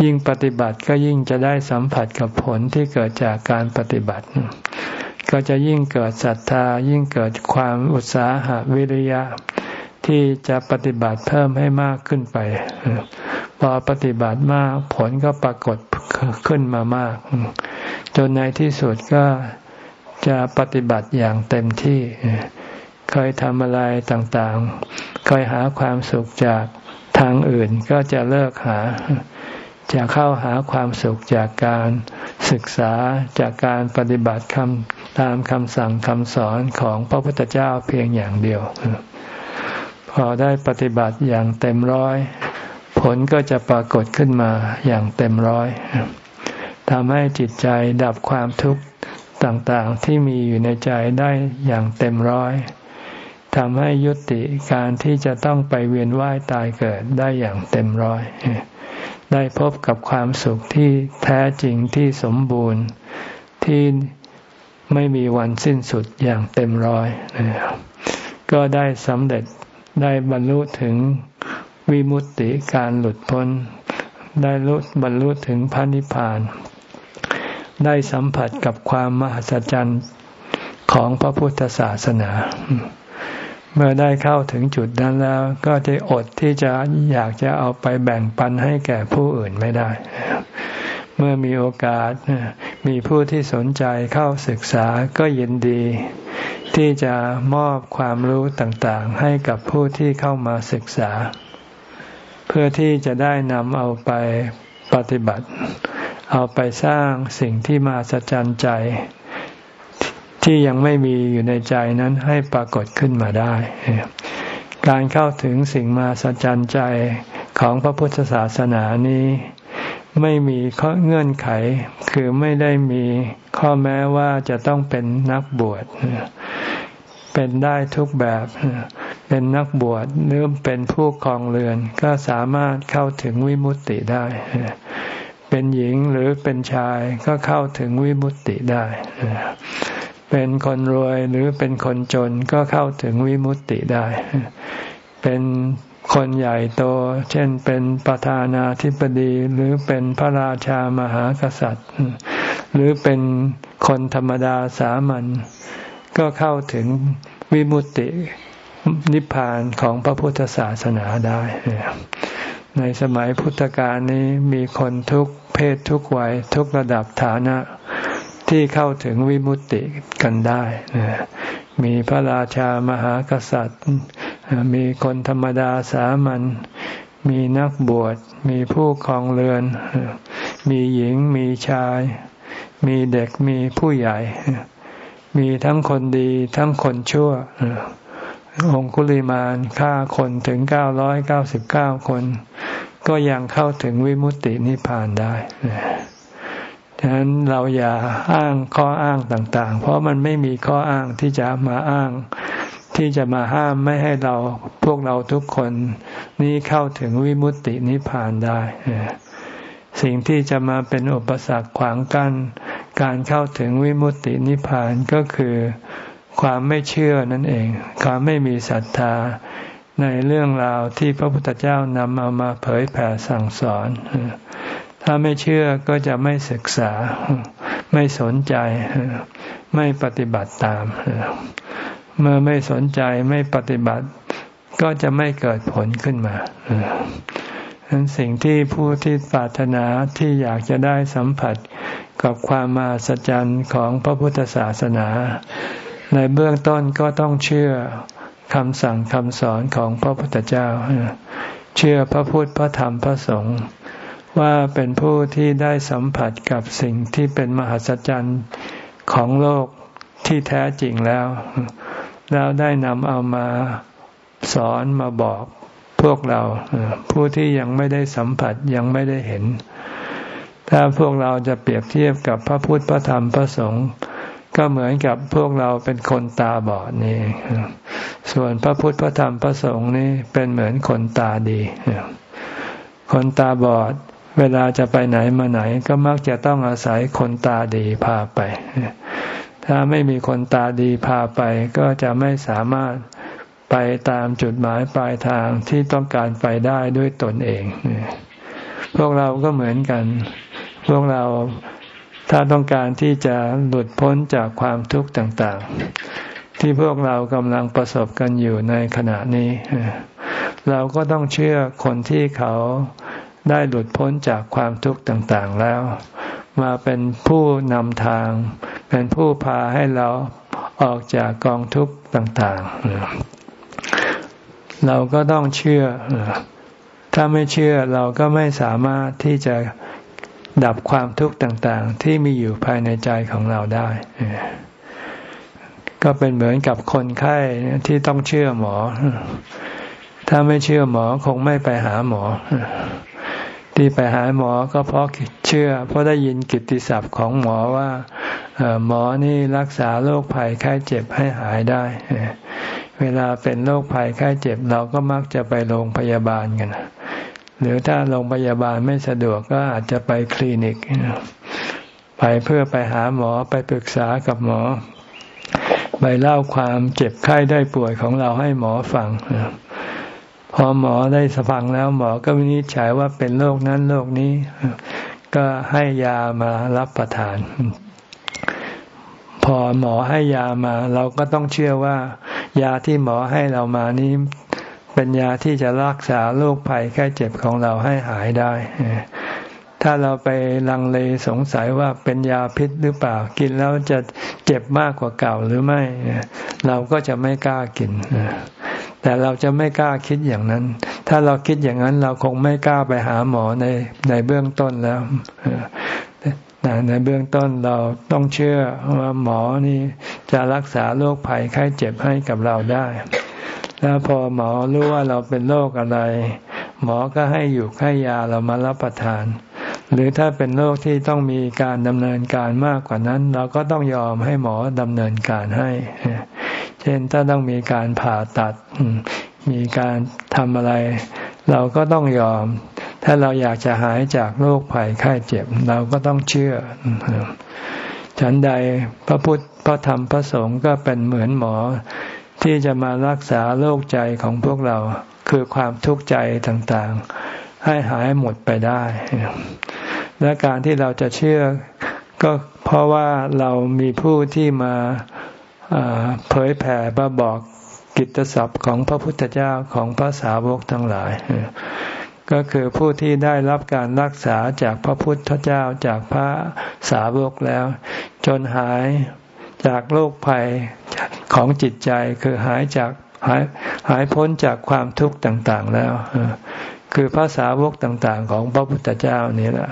ยิ่งปฏิบัติก็ยิ่งจะได้สัมผัสกับผลที่เกิดจากการปฏิบัติ ก็จะยิ่งเกิดศรัทธา ยิ่งเกิดความอุตสาหะวิริยะ ที่จะปฏิบัติเพิ่มให้มากขึ้นไป พอปฏิบัติมากผลก็ปรากฏขึ้นมามาก จนในที่สุดก็จะปฏิบัติอย่างเต็มที่ เคยทำอะไรต่างๆ เคยหาความสุขจากทางอื่นก็จะเลิกหา จะเข้าหาความสุขจากการศึกษาจากการปฏิบัติคำตามคำสั่งคำสอนของพระพุทธเจ้าเพียงอย่างเดียว พอได้ปฏิบัติอย่างเต็มร้อย ผลก็จะปรากฏขึ้นมาอย่างเต็มร้อยทำให้จิตใจดับความทุกข์ต่างๆที่มีอยู่ในใจได้อย่างเต็มร้อย ทำให้ยุติการที่จะต้องไปเวียนว่ายตายเกิดได้อย่างเต็มร้อย ได้พบกับความสุขที่แท้จริงที่สมบูรณ์ที่ไม่มีวันสิ้นสุดอย่างเต็มร้อย ก็ได้สำเร็จได้บรรลุถึงวิมุตติการหลุดพ้น ได้รุบรรลุถึงพระนิพพาน ได้สัมผัสกับความมหัศจรรย์ของพระพุทธศาสนา เมื่อได้เข้าถึงจุดนั้นแล้ว ก็จะอดที่จะอยากจะเอาไปแบ่งปันให้แก่ผู้อื่นไม่ได้ เมื่อมีโอกาสมีผู้ที่สนใจเข้าศึกษาก็ยินดี ที่จะมอบความรู้ต่างๆ ให้กับผู้ที่เข้ามาศึกษา เพื่อที่จะได้นำเอาไปปฏิบัติ เอาไปสร้างสิ่งที่มาสะใจใจ ที่ยังไม่มีอยู่ในใจนั้นให้ปรากฏขึ้นมาได้ การเข้าถึงสิ่งมาสะใจใจของพระพุทธศาสนานี้ ไม่มีข้อเงื่อนไข คือไม่ได้มีข้อแม้ว่าจะต้องเป็นนักบวชเป็นได้ทุกแบบ เป็นนักบวชหรือเป็นผู้ครองเรือน ก็สามารถเข้าถึงวิมุตติได้ เป็นหญิงหรือเป็นชายก็เข้าถึงวิมุตติได้ เป็นคนรวยหรือเป็นคนจนก็เข้าถึงวิมุตติได้ เป็นคนใหญ่โต เช่นเป็นประธานาธิบดีหรือเป็นพระราชามหากษัตริย์ หรือเป็นคนธรรมดาสามัญก็เข้าถึงวิมุตตินิพพานของพระพุทธศาสนาได้ ในสมัยพุทธกาลนี้มีคนทุกเพศทุกวัยทุกระดับฐานะ ที่เข้าถึงวิมุตติกันได้ มีพระราชามหากษัตริย์ มีคนธรรมดาสามัญ มีนักบวช มีผู้ครองเรือน มีหญิง มีชาย มีเด็ก มีผู้ใหญ่ มีทั้งคนดีทั้งคนชั่ว องคุลิมานฆ่าคนถึงเก้าร้อยเก้าสิบเก้าคน ก็ยังเข้าถึงวิมุตตินิพพานได้ ฉะนั้นเราอย่าอ้างข้ออ้างต่างๆ เพราะมันไม่มีข้ออ้างที่จะมาอ้าง ที่จะมาห้ามไม่ให้เราพวกเราทุกคนนี้เข้าถึงวิมุตตินิพพานได้ สิ่งที่จะมาเป็นอุปสรรคขวางกัน้นการเข้าถึงวิมุตตินิพพานก็คือความไม่เชื่อนั่นเอง ความไม่มีศรัทธาในเรื่องราวที่พระพุทธเจ้านำเอามาเผยแผ่สั่งสอน ถ้าไม่เชื่อก็จะไม่ศึกษา ไม่สนใจ ไม่ปฏิบัติตาม เมื่อไม่สนใจไม่ปฏิบัติ ก็จะไม่เกิดผลขึ้นมาฉะนั้นสิ่งที่ผู้ที่ปรารถนาที่อยากจะได้สัมผัสกับความมาสัจจันของพระพุทธศาสนา ในเบื้องต้นก็ต้องเชื่อคำสั่งคำสอนของพระพุทธเจ้า เชื่อพระพุทธพระธรรมพระสงฆ์ ว่าเป็นผู้ที่ได้สัมผัสกับสิ่งที่เป็นมหัศจรรย์ของโลกที่แท้จริงแล้ว แล้วได้นำเอามาสอนมาบอกพวกเรา ผู้ที่ยังไม่ได้สัมผัสยังไม่ได้เห็น ถ้าพวกเราจะเปรียบเทียบกับพระพุทธพระธรรมพระสงฆ์ก็เหมือนกับพวกเราเป็นคนตาบอดนี่ ส่วนพระพุทธพระธรรมพระสงฆ์นี่เป็นเหมือนคนตาดี คนตาบอด เวลาจะไปไหนมาไหนก็มักจะต้องอาศัยคนตาดีพาไป ถ้าไม่มีคนตาดีพาไป ก็จะไม่สามารถไปตามจุดหมายปลายทางที่ต้องการไปได้ด้วยตนเอง พวกเราก็เหมือนกัน พวกเราถ้าต้องการที่จะหลุดพ้นจากความทุกข์ต่างๆ ที่พวกเรากำลังประสบกันอยู่ในขณะนี้ เราก็ต้องเชื่อคนที่เขา ได้หลุดพ้นจากความทุกข์ต่างๆแล้ว มาเป็นผู้นำทาง เป็นผู้พาให้เราออกจากกองทุกข์ต่างๆ เราก็ต้องเชื่อ ถ้าไม่เชื่อเราก็ไม่สามารถที่จะดับความทุกข์ต่างๆ ที่มีอยู่ภายในใจของเราได้ ก็เป็นเหมือนกับคนไข้ที่ต้องเชื่อหมอ ถ้าไม่เชื่อหมอคงไม่ไปหาหมอ ที่ไปหาหมอก็เพราะเชื่อ เพราะได้ยินกิตติศัพท์ของหมอว่าหมอนี่รักษาโรคภัยไข้เจ็บให้หายได้ เวลาเป็นโรคภัยไข้เจ็บเราก็มักจะไปโรงพยาบาลกัน หรือถ้าโรงพยาบาลไม่สะดวกก็อาจจะไปคลินิก ไปเพื่อไปหาหมอไปปรึกษากับหมอ ไปเล่าความเจ็บไข้ได้ป่วยของเราให้หมอฟัง พอหมอได้สฟังแล้วหมอก็วินิจฉัยว่าเป็นโรคนั้นโรคนี้ ก็ให้ยามารับประทาน พอหมอให้ยามา เราก็ต้องเชื่อว่า ยาที่หมอให้เรามานี้เป็นยาที่จะรักษาโรคภัยแค่เจ็บของเราให้หายได้ ถ้าเราไปลังเลสงสัยว่าเป็นยาพิษหรือเปล่า กินแล้วจะเจ็บมากกว่าเก่าหรือไม่ เราก็จะไม่กล้ากิน แต่เราจะไม่กล้าคิดอย่างนั้น ถ้าเราคิดอย่างนั้นเราคงไม่กล้าไปหาหมอในในเบื้องต้นแล้วในเบื้องต้นเราต้องเชื่อว่าหมอนี่จะรักษาโรคภัยไข้เจ็บให้กับเราได้ แล้วพอหมอรู้ว่าเราเป็นโรคอะไร หมอก็ให้อยู่ให้ยาเรามารับประทาน หรือถ้าเป็นโรคที่ต้องมีการดำเนินการมากกว่านั้น เราก็ต้องยอมให้หมอดำเนินการให้ เช่นถ้าต้องมีการผ่าตัด มีการทำอะไร เราก็ต้องยอม ถ้าเราอยากจะหายจากโรคภัยไข้เจ็บ เราก็ต้องเชื่อ ฉันใดพระพุทธพระธรรมพระสงฆ์ก็เป็นเหมือนหมอ ที่จะมารักษาโรคใจของพวกเราคือความทุกข์ใจต่างๆ ให้หายหมดไปได้ และการที่เราจะเชื่อก็เพราะว่าเรามีผู้ที่มา เผยแผ่มาบอกกิตศัพท์ของพระพุทธเจ้าของพระสาวกทั้งหลาย ก็คือผู้ที่ได้รับการรักษาจากพระพุทธเจ้าจากพระสาวกแล้ว จนหายจากโรคภัยของจิตใจคือหายจากหายหายพ้นจากความทุกข์ต่างๆแล้ว คือพระสาวกต่างๆ ของพระพุทธเจ้านี่แหละ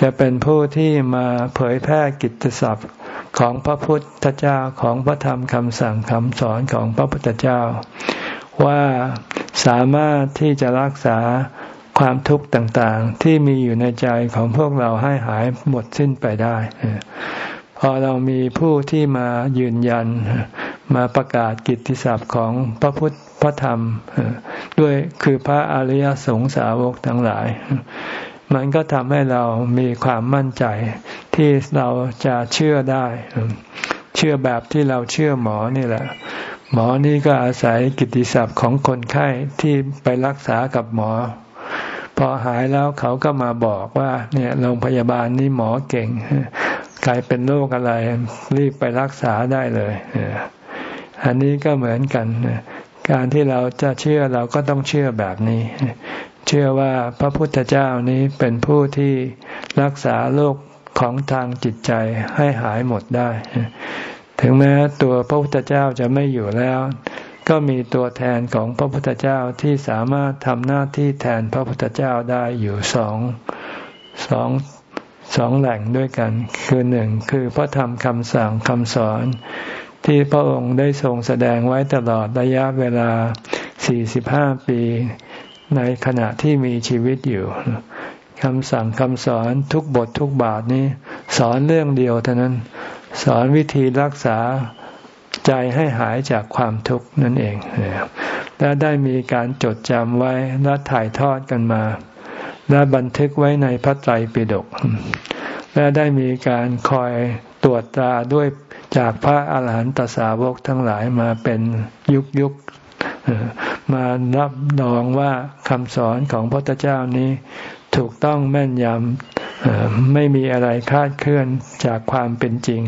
จะเป็นผู้ที่มาเผยแพร่กิตติศัพท์ ของพระพุทธเจ้าของพระธรรมคำสั่งคำสอนของพระพุทธเจ้า ว่าสามารถที่จะรักษาความทุกข์ต่างๆ ที่มีอยู่ในใจของพวกเราให้หายหมดสิ้นไปได้ พอเรามีผู้ที่มายืนยันมาประกาศกิตติศัพท์ของพระพุทธพระธรรม ด้วยคือพระอริยสงสาวกทั้งหลาย มันก็ทำให้เรามีความมั่นใจที่เราจะเชื่อได้ เชื่อแบบที่เราเชื่อหมอนี่แหละ หมอนี่ก็อาศัยกิตติศัพท์ของคนไข้ที่ไปรักษากับหมอ พอหายแล้วเขาก็มาบอกว่า เนี่ยโรงพยาบาลนี่หมอเก่งใครเป็นโรคอะไร รีบไปรักษาได้เลยอันนี้ก็เหมือนกันการที่เราจะเชื่อเราก็ต้องเชื่อแบบนี้ เชื่อว่าพระพุทธเจ้านี้เป็นผู้ที่รักษาโรคของทางจิตใจให้หายหมดได้ ถึงแม้ตัวพระพุทธเจ้าจะไม่อยู่แล้ว ก็มีตัวแทนของพระพุทธเจ้าที่สามารถทำหน้าที่แทนพระพุทธเจ้าได้อยู่สองสองสองแหล่งด้วยกัน คือหนึ่งคือพระธรรมคำสั่งคำสอน ที่พระองค์ได้ทรงแสดงไว้ตลอดระยะเวลา 45 ปี ในขณะที่มีชีวิตอยู่คำสั่งคำสอนทุกบททุกบาทนี้ สอนเรื่องเดียวเท่านั้น สอนวิธีรักษาใจให้หายจากความทุกข์นั่นเองและได้มีการจดจำไว้และถ่ายทอดกันมา และบันทึกไว้ในพระไตรปิฎกและได้มีการคอยตรวจตราด้วยจากพระอาหารหันตสาวกทั้งหลายมาเป็นยุคยุค มารับรองว่าคำสอนของพระพุทธเจ้านี้ ถูกต้องแม่นยำไม่มีอะไรคาดเคลื่อนจากความเป็นจริง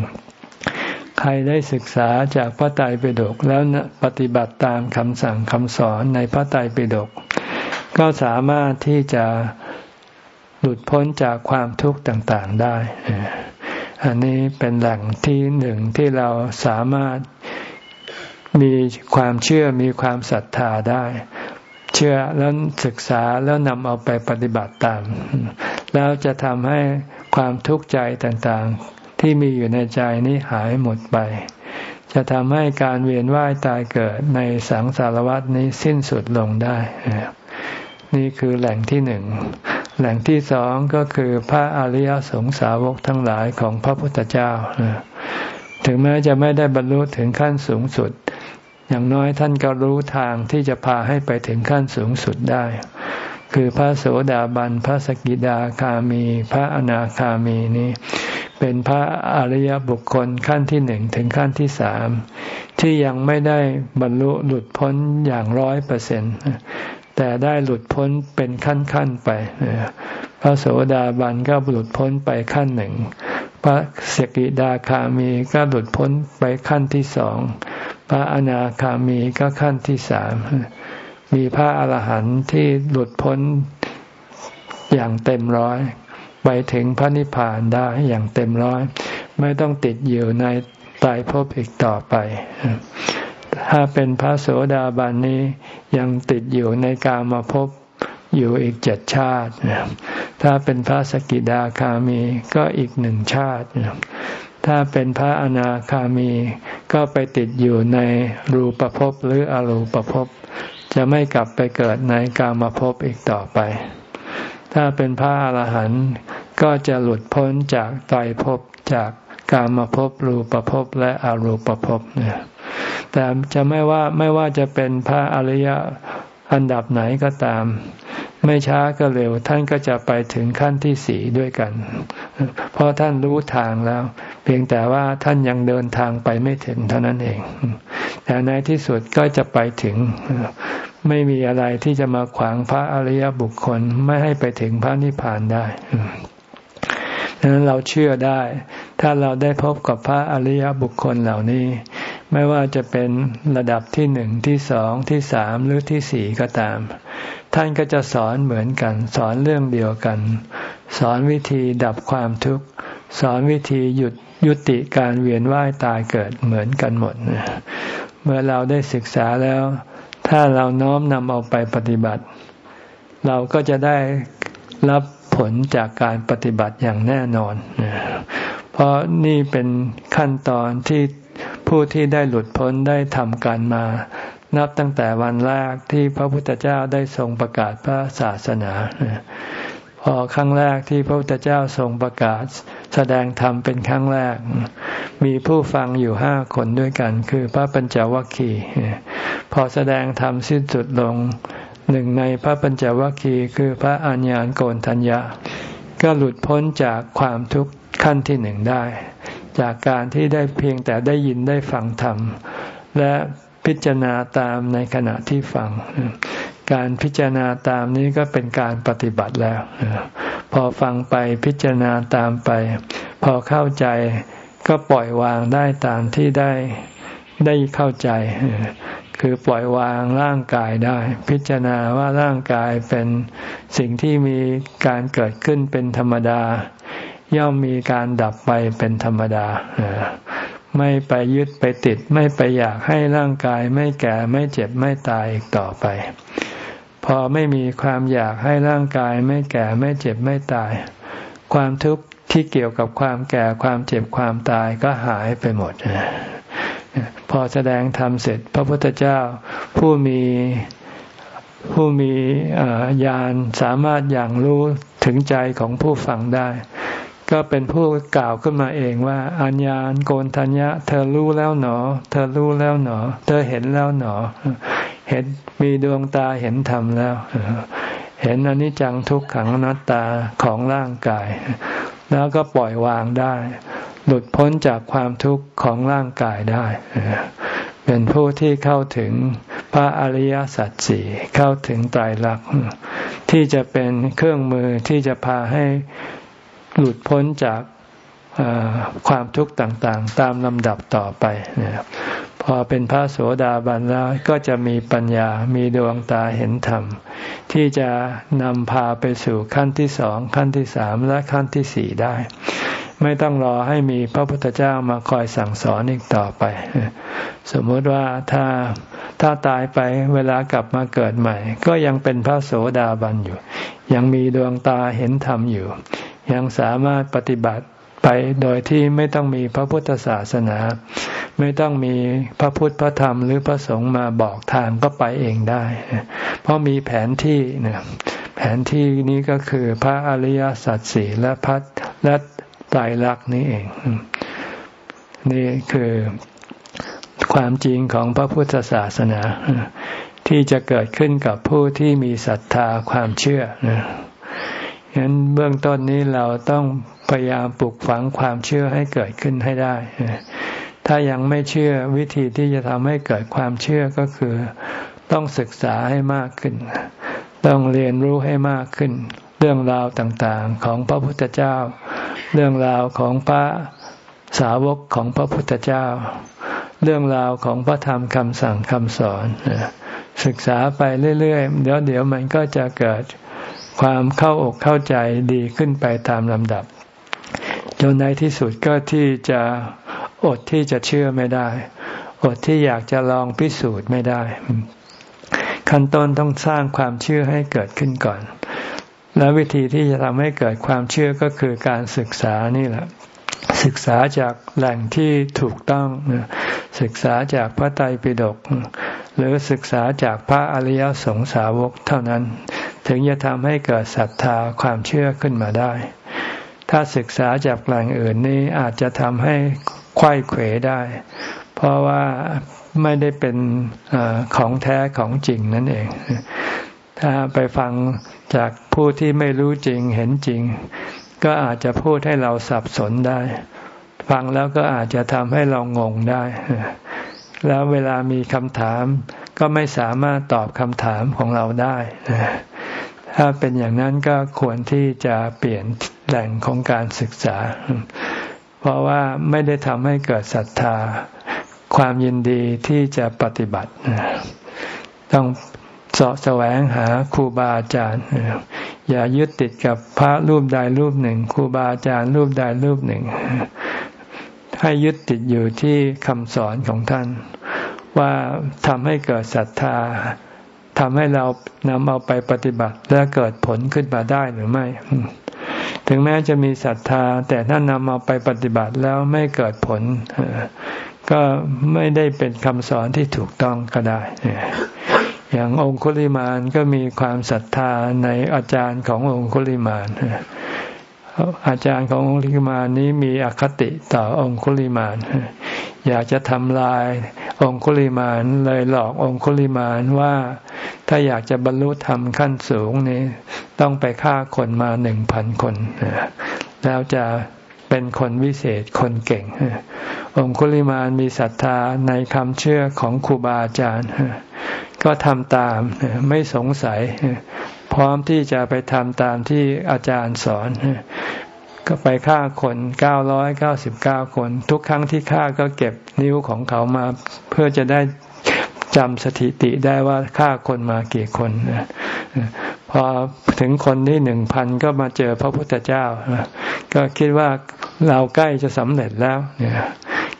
ใครได้ศึกษาจากพระไตรปิฎกแล้วปฏิบัติตามคำสั่งคำสอนในพระไตรปิฎกก็สามารถที่จะหลุดพ้นจากความทุกข์ต่างๆได้ อันนี้เป็นแหล่งที่หนึ่งที่เราสามารถ มีความเชื่อมีความศรัทธาได้ เชื่อแล้วศึกษาแล้วนำเอาไปปฏิบัติตาม แล้วจะทำให้ความทุกข์ใจต่างๆ ที่มีอยู่ในใจนี้หายหมดไป จะทำให้การเวียนว่ายตายเกิดในสังสารวัฏนี้สิ้นสุดลงได้ นี่คือแหล่งที่หนึ่งแหล่งที่สองก็คือพระอริยสงสาวกทั้งหลายของพระพุทธเจ้า ถึงแม้จะไม่ได้บรรลุถึงขั้นสูงสุด อย่างน้อยท่านก็รู้ทางที่จะพาให้ไปถึงขั้นสูงสุดได้ คือพระโสดาบัน พระสกิดาคามี พระอนาคามีนี้ เป็นพระอริยบุคคลขั้นที่หนึ่งถึงขั้นที่สามที่ยังไม่ได้บรรลุหลุดพ้นอย่างร้อยเปอร์เซ็นต์แต่ได้หลุดพ้นเป็นขั้นๆไป พระโสดาบันก็หลุดพ้นไปขั้นหนึ่ง พระสกิดาคามีก็หลุดพ้นไปขั้นที่สอง พระอนาคามีก็ขั้นที่สามมีพระอาหารหันต์ที่หลุดพ้นอย่างเต็มร้อย ไปถึงพระนิพพานได้อย่างเต็มร้อย ไม่ต้องติดอยู่ในตายภพอีกต่อไป ถ้าเป็นพระโสดาบันนี้ยังติดอยู่ในกามาพบอยู่อีกเจ็ดชาติ ถ้าเป็นพระสกิดาคามีก็อีกหนึ่งชาติ ถ้าเป็นพระอนาคามี ก็ไปติดอยู่ในรูปภพหรืออรูปภพ จะไม่กลับไปเกิดในกามาพอีกต่อไป ถ้าเป็นพระอรหันต์ก็จะหลุดพ้นจากไตรภพจากกามภพรูปภพและอรูปภพเนี่ยแต่จะไม่ว่าไม่ว่าจะเป็นพระอริย อันดับไหนก็ตาม ไม่ช้าก็เร็ว ท่านก็จะไปถึงขั้นที่สี่ด้วยกัน เพราะท่านรู้ทางแล้ว เพียงแต่ว่าท่านยังเดินทางไปไม่ถึงเท่านั้นเอง แต่ในที่สุดก็จะไปถึง ไม่มีอะไรที่จะมาขวางพระอริยบุคคลไม่ให้ไปถึงพระนิพพานได้ดังนั้นเราเชื่อได้ ถ้าเราได้พบกับพระอริยบุคคลเหล่านี้ ไม่ว่าจะเป็นระดับที่หนึ่งที่สองที่สามหรือที่สี่ก็ตาม ท่านก็จะสอนเหมือนกัน สอนเรื่องเดียวกัน สอนวิธีดับความทุกข์ สอนวิธีหยุดยุติการเวียนว่ายตายเกิดเหมือนกันหมด เมื่อเราได้ศึกษาแล้ว ถ้าเราน้อมนำเอาไปปฏิบัติ เราก็จะได้รับผลจากการปฏิบัติอย่างแน่นอน เพราะนี่เป็นขั้นตอนที่ ผู้ที่ได้หลุดพ้นได้ทำการมา นับตั้งแต่วันแรกที่พระพุทธเจ้าได้ทรงประกาศพระศาสนาพอครั้งแรกที่พระพุทธเจ้าทรงประกาศ แสดงธรรมเป็นครั้งแรก มีผู้ฟังอยู่ห้าคนด้วยกัน คือพระปัญจวัคคีย์พอแสดงธรรมสิ้นสุดลงหนึ่งในพระปัญจวัคคีย์คือพระอัญญาณโกนทัญญาก็หลุดพ้นจากความทุกข์ขั้นที่หนึ่งได้ จากการที่ได้เพียงแต่ได้ยินได้ฟังธรรม และพิจารณาตามในขณะที่ฟัง การพิจารณาตามนี้ก็เป็นการปฏิบัติแล้ว พอฟังไปพิจารณาตามไป พอเข้าใจก็ปล่อยวางได้ตามที่ได้ได้เข้าใจ คือปล่อยวางร่างกายได้ พิจารณาว่าร่างกายเป็นสิ่งที่มีการเกิดขึ้นเป็นธรรมดา ย่อมมีการดับไปเป็นธรรมดาไม่ไปยึดไปติด ไม่ไปอยากให้ร่างกาย ไม่แก่ไม่เจ็บไม่ตายอีกต่อไป พอไม่มีความอยากให้ร่างกาย ไม่แก่ไม่เจ็บไม่ตาย ความทุกข์ที่เกี่ยวกับความแก่ความเจ็บความตายก็หายไปหมดพอแสดงธรรมเสร็จ พระพุทธเจ้าผู้มีผู้มีญาณสามารถอย่างรู้ถึงใจของผู้ฟังได้ ก็เป็นผู้กล่าวขึ้นมาเองว่า อัญญาณโกนทัญญะ เธอรู้แล้วหนอ เธอรู้แล้วหนอ เธอเห็นแล้วหนอ เห็นมีดวงตาเห็นธรรมแล้ว เห็นอนิจจังทุกขังอนัตตาของร่างกาย แล้วก็ปล่อยวางได้ หลุดพ้นจากความทุกข์ของร่างกายได้ เป็นผู้ที่เข้าถึงพระอริยสัจสี่เข้าถึงไตรลักษณ์ที่จะเป็นเครื่องมือที่จะพาให้ หลุดพ้นจากความทุกข์ต่างๆ ตามลำดับต่อไปพอเป็นพระโสดาบันแล้วก็จะมีปัญญา มีดวงตาเห็นธรรม ที่จะนำพาไปสู่ขั้นที่สองขั้นที่สามและขั้นที่สี่ได้ ไม่ต้องรอให้มีพระพุทธเจ้ามาคอยสั่งสอนอีกต่อไป สมมติว่าถ้าถ้าตายไปเวลากลับมาเกิดใหม่ ก็ยังเป็นพระโสดาบันอยู่ ยังมีดวงตาเห็นธรรมอยู่ ยังสามารถปฏิบัติไปโดยที่ไม่ต้องมีพระพุทธศาสนา ไม่ต้องมีพระพุทธพระธรรมหรือพระสงฆ์มาบอกทางก็ไปเองได้ เพราะมีแผนที่เนี่ยแผนที่นี้ก็คือพระอริยสัจสี่และพระและไตายรักษณ์นี้เอง นี่คือความจริงของพระพุทธศาสนา ที่จะเกิดขึ้นกับผู้ที่มีศรัทธาความเชื่อ ฉะนั้นเบื้องต้นนี้เราต้องพยายามปลุกฝังความเชื่อให้เกิดขึ้นให้ได้ ถ้ายังไม่เชื่อวิธีที่จะทำให้เกิดความเชื่อก็คือ ต้องศึกษาให้มากขึ้น ต้องเรียนรู้ให้มากขึ้น เรื่องราวต่างๆของพระพุทธเจ้า เรื่องราวของพระสาวกของพระพุทธเจ้า เรื่องราวของพระธรรมคำสั่งคำสอน ศึกษาไปเรื่อยๆ เดี๋ยวเดี๋ยวมันก็จะเกิด ความเข้าอกเข้าใจดีขึ้นไปตามลำดับ จนในที่สุดก็ที่จะอดที่จะเชื่อไม่ได้ อดที่อยากจะลองพิสูจน์ไม่ได้ ขั้นต้นต้องสร้างความเชื่อให้เกิดขึ้นก่อน และวิธีที่จะทำให้เกิดความเชื่อก็คือการศึกษานี่แหละ ศึกษาจากแหล่งที่ถูกต้อง ศึกษาจากพระไตรปิฎกหรือศึกษาจากพระอริยสงสาวกเท่านั้น ถึงจะทำให้เกิดศรัทธาความเชื่อขึ้นมาได้ ถ้าศึกษาจากแหล่งอื่นนี้อาจจะทำให้ควยเขวได้ เพราะว่าไม่ได้เป็นอของแท้ของจริงนั่นเอง ถ้าไปฟังจากผู้ที่ไม่รู้จริงเห็นจริง ก็อาจจะพูดให้เราสับสนได้ ฟังแล้วก็อาจจะทำให้เรางงได้ แล้วเวลามีคำถามก็ไม่สามารถตอบคำถามของเราได้ ถ้าเป็นอย่างนั้นก็ควรที่จะเปลี่ยนแหล่งของการศึกษา เพราะว่าไม่ได้ทำให้เกิดศรัทธา ความยินดีที่จะปฏิบัติ ต้องสาะแสวงหาครูบาอาจารย์ อย่ายึดติดกับพระรูปใดรูปหนึ่งครูบาอาจารย์รูปใดรูปหนึ่ง ให้ยึดติดอยู่ที่คำสอนของท่าน ว่าทำให้เกิดศรัทธา ทำให้เรานำเอาไปปฏิบัติและเกิดผลขึ้นมาได้หรือไม่ ถึงแม้จะมีศรัทธา แต่ถ้านำเอาไปปฏิบัติแล้วไม่เกิดผล ก็ไม่ได้เป็นคำสอนที่ถูกต้องก็ได้ อย่างองคุลิมานก็มีความศรัทธาในอาจารย์ขององคุลิมาน อาจารย์ขององคุลิมานนี้มีอคติต่อองคุลิมาน อยากจะทำลายองคุลิมานเลยหลอกองคุลิมานว่าถ้าอยากจะบรรลุธรรมขั้นสูงนี้ ต้องไปฆ่าคนมาหนึ่งพันคน แล้วจะเป็นคนวิเศษคนเก่ง องคุลิมานมีศรัทธาในคำเชื่อของครูบาอาจารย์ ก็ทำตามไม่สงสัย พร้อมที่จะไปทำตามที่อาจารย์สอน ก็ไปฆ่าคนเก้าร้อยเก้าสิบเก้าคน ทุกครั้งที่ฆ่าก็เก็บนิ้วของเขามา เพื่อจะได้จำสถิติได้ว่าฆ่าคนมากี่คนพอถึงคนที่หนึ่งพันก็มาเจอพระพุทธเจ้า ก็คิดว่าเราใกล้จะสำเร็จแล้วเนี่ย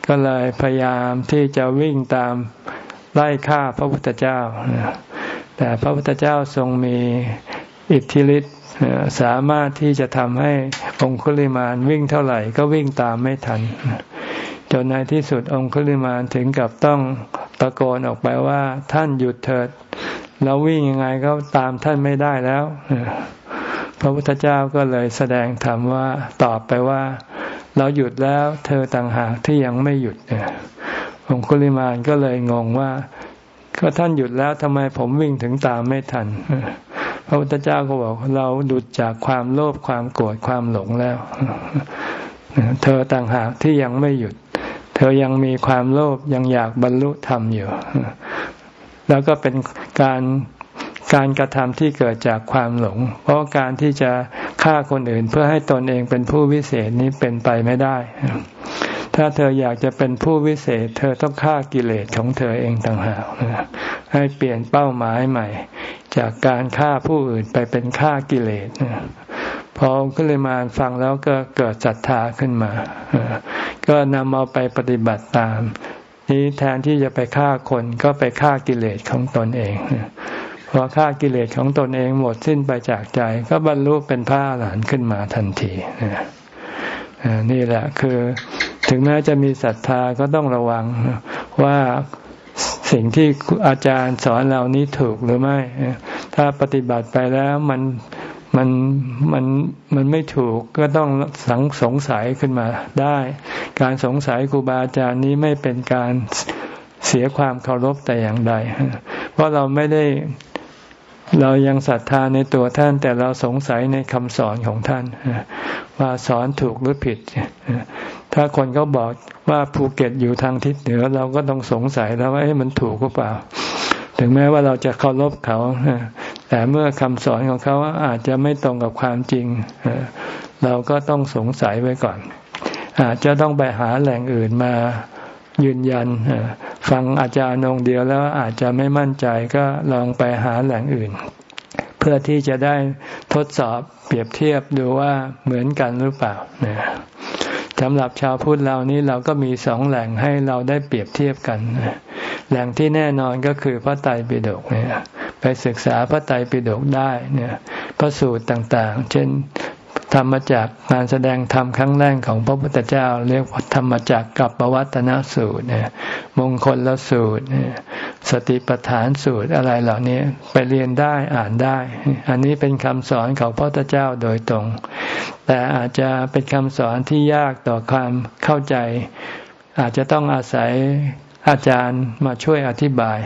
ก็เลยพยายามที่จะวิ่งตามไล่ฆ่าพระพุทธเจ้า แต่พระพุทธเจ้าทรงมีอิทธิฤทธิ์สามารถที่จะทำให้องคุลิมานวิ่งเท่าไหร่ก็วิ่งตามไม่ทัน จนในที่สุดองคุลิมานถึงกับต้องตะโกนออกไปว่าท่านหยุดเถิด เราวิ่งยังไงก็ตามท่านไม่ได้แล้ว พระพุทธเจ้าก็เลยแสดงธรรมว่าตอบไปว่า เราหยุดแล้วเธอต่างหากที่ยังไม่หยุดองคุลิมานก็เลยงงว่า ก็ท่านหยุดแล้วทำไมผมวิ่งถึงตามไม่ทัน พระพุทธเจ้าก็บอกเราดุดจากความโลภความโกรธความหลงแล้ว เธอต่างหากที่ยังไม่หยุด เธอยังมีความโลภยังอยากบรรลุธรรมอยู่ แล้วก็เป็นการการกระทำที่เกิดจากความหลง เพราะการที่จะฆ่าคนอื่นเพื่อให้ตนเองเป็นผู้วิเศษนี้เป็นไปไม่ได้ ถ้าเธออยากจะเป็นผู้วิเศษ เธอต้องฆ่ากิเลสของเธอเองต่างหากให้เปลี่ยนเป้าหมายใหม่ จากการฆ่าผู้อื่นไปเป็นฆ่ากิเลสพอก็เลยมาฟังแล้วก็เกิดศรัทธาขึ้นมา ก็นำเอาไปปฏิบัติตาม นี้แทนที่จะไปฆ่าคนก็ไปฆ่ากิเลสของตนเองพอฆ่ากิเลสของตนเองหมดสิ้นไปจากใจ ก็บรรลุเป็นพระอรหันต์ขึ้นมาทันทีนี่แหละคือ ถึงแม้จะมีศรัทธาก็ต้องระวังว่าสิ่งที่อาจารย์สอนเรานี้ถูกหรือไม่ ถ้าปฏิบัติไปแล้วมันมันมันมันไม่ถูกก็ต้องสังสงสัยขึ้นมาได้ การสงสัยครูบาอาจารย์นี้ไม่เป็นการเสียความเคารพแต่อย่างใด เพราะเราไม่ได้ เรายังศรัทธาในตัวท่าน แต่เราสงสัยในคำสอนของท่าน ว่าสอนถูกหรือผิด ถ้าคนเขาบอกว่าภูเก็ตอยู่ทางทิศเหนือ เราก็ต้องสงสัยแล้วว่ามันถูกหรือเปล่า ถึงแม้ว่าเราจะเคารพเขา แต่เมื่อคำสอนของเขาอาจจะไม่ตรงกับความจริง เราก็ต้องสงสัยไว้ก่อน อาจจะต้องไปหาแหล่งอื่นมายืนยัน ฟังอาจารย์องเดียวแล้วอาจจะไม่มั่นใจก็ลองไปหาแหล่งอื่น เพื่อที่จะได้ทดสอบเปรียบเทียบดูว่าเหมือนกันหรือเปล่านะสำหรับชาวพุทธเรานี้เราก็มีสองแหล่งให้เราได้เปรียบเทียบกัน แหล่งที่แน่นอนก็คือพระไตรปิฎกเนี่ยไปศึกษาพระไตรปิฎกได้เนี่ยพระสูตรต่างๆ เช่น ธรรมจากการแสดงธรรมครั้งแรกของพระพุทธเจ้า เรียกว่าธรรมจากกับปวัตนสูตรเนี่ยมงคลละสูตรเนี่ยสติปัฏฐานสูตรอะไรเหล่านี้ไปเรียนได้อ่านได้ อันนี้เป็นคำสอนของพระพุทธเจ้าโดยตรง แต่อาจจะเป็นคำสอนที่ยากต่อความเข้าใจ อาจจะต้องอาศัยอาจารย์มาช่วยอธิบาย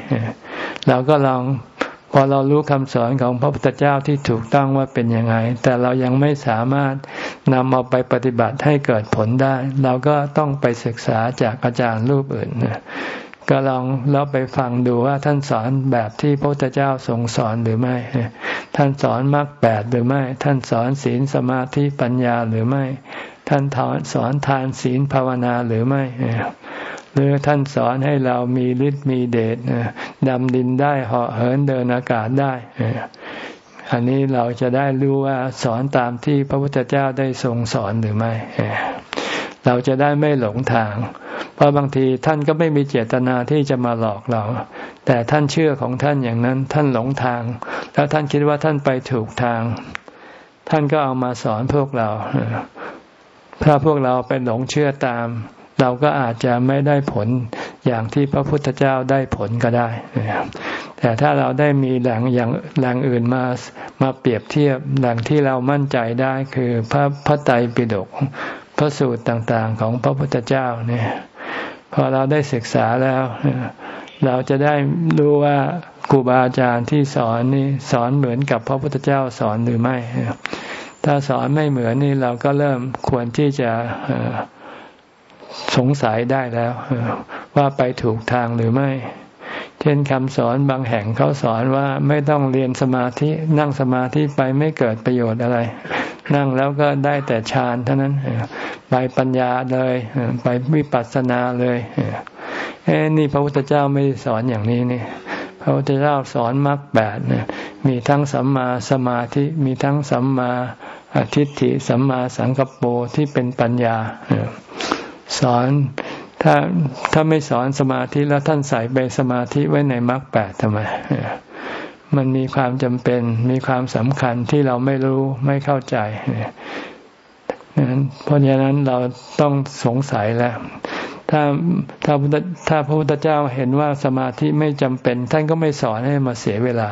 เราก็ลอง พอเรารู้คำสอนของพระพุทธเจ้าที่ถูกต้องว่าเป็นยังไง แต่เรายังไม่สามารถนำเอาไปปฏิบัติให้เกิดผลได้ เราก็ต้องไปศึกษาจากอาจารย์รูปอื่นก็ลองเราไปฟังดูว่าท่านสอนแบบที่พระพุทธเจ้าทรงสอนหรือไม่ ท่านสอนมรรคแปดหรือไม่ ท่านสอนศีลสมาธิปัญญาหรือไม่ ท่านสอนทานศีลภาวนาหรือไม่ หรือท่านสอนให้เรามีฤทธิ์มีเดชดำดินได้เหาะเหินเดินอากาศได้ อันนี้เราจะได้รู้ว่าสอนตามที่พระพุทธเจ้าได้ทรงสอนหรือไม่ เราจะได้ไม่หลงทาง เพราะบางทีท่านก็ไม่มีเจตนาที่จะมาหลอกเรา แต่ท่านเชื่อของท่านอย่างนั้น ท่านหลงทาง แล้วท่านคิดว่าท่านไปถูกทาง ท่านก็เอามาสอนพวกเรา ถ้าพวกเราไปหลงเชื่อตาม เราก็อาจจะไม่ได้ผลอย่างที่พระพุทธเจ้าได้ผลก็ได้ แต่ถ้าเราได้มีแหล่งอย่างแหล่งอื่นมามาเปรียบเทียบแหล่งที่เรามั่นใจได้คือพระพระไตรปิฎกพระสูตรต่างๆของพระพุทธเจ้าเนี่ยพอเราได้ศึกษาแล้ว เราจะได้รู้ว่าครูบาอาจารย์ที่สอนนี่สอนเหมือนกับพระพุทธเจ้าสอนหรือไม่ ถ้าสอนไม่เหมือนนี่เราก็เริ่มควรที่จะ สงสัยได้แล้ว ว่าไปถูกทางหรือไม่ เช่นคำสอนบางแห่งเขาสอนว่าไม่ต้องเรียนสมาธินั่งสมาธิไปไม่เกิดประโยชน์อะไร นั่งแล้วก็ได้แต่ฌานเท่านั้น ไปปัญญาเลย ไปวิปัสสนาเลยเอ้นี่พระพุทธเจ้าไม่สอนอย่างนี้นี่พระพุทธเจ้าสอนมรรคแปดเนี่ยมีทั้งสัมมาสมาธิมีทั้งสัมมาทิฏฐิสัมมาสังกปรที่เป็นปัญญา สอนถ้าถ้าไม่สอนสมาธิแล้วท่านใส่ไปสมาธิไว้ในมรรคแปดทำไม มันมีความจำเป็นมีความสำคัญที่เราไม่รู้ไม่เข้าใจเพราะฉะนั้นเราต้องสงสัยแล้ว ถ้าถ้าถ้าพระพุทธเจ้าเห็นว่าสมาธิไม่จำเป็น ท่านก็ไม่สอนให้มาเสียเวลา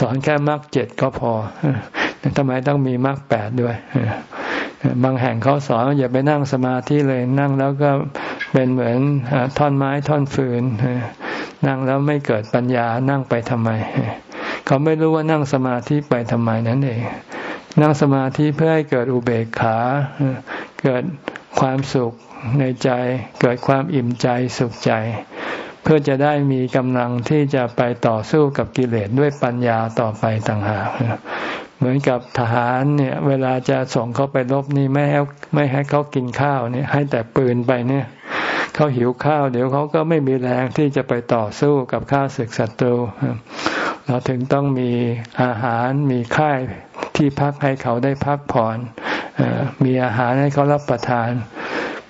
สอนแค่มรรคเจ็ดก็พอทำไมต้องมีมรรคแปดด้วย บางแห่งเขาสอนอย่าไปนั่งสมาธิเลยนั่งแล้วก็เป็นเหมือนท่อนไม้ท่อนฟืนนั่งแล้วไม่เกิดปัญญานั่งไปทำไม เขาไม่รู้ว่านั่งสมาธิไปทำไมนั่นเอง นั่งสมาธิเพื่อให้เกิดอุเบกขา เกิดความสุขในใจ เกิดความอิ่มใจสุขใจ เพื่อจะได้มีกำลังที่จะไปต่อสู้กับกิเลสด้วยปัญญาต่อไปต่างหาก เหมือนกับทหารเนี่ย เวลาจะส่งเขาไปรบนี่ไม่ให้ไม่ให้เขากินข้าวเนี่ย ให้แต่ปืนไปเนี่ยเขาหิวข้าว เดี๋ยวเขาก็ไม่มีแรงที่จะไปต่อสู้กับข้าศึกศัตรูเราถึงต้องมีอาหารมีค่ายที่พักให้เขาได้พักผ่อนมีอาหารให้เขารับประทาน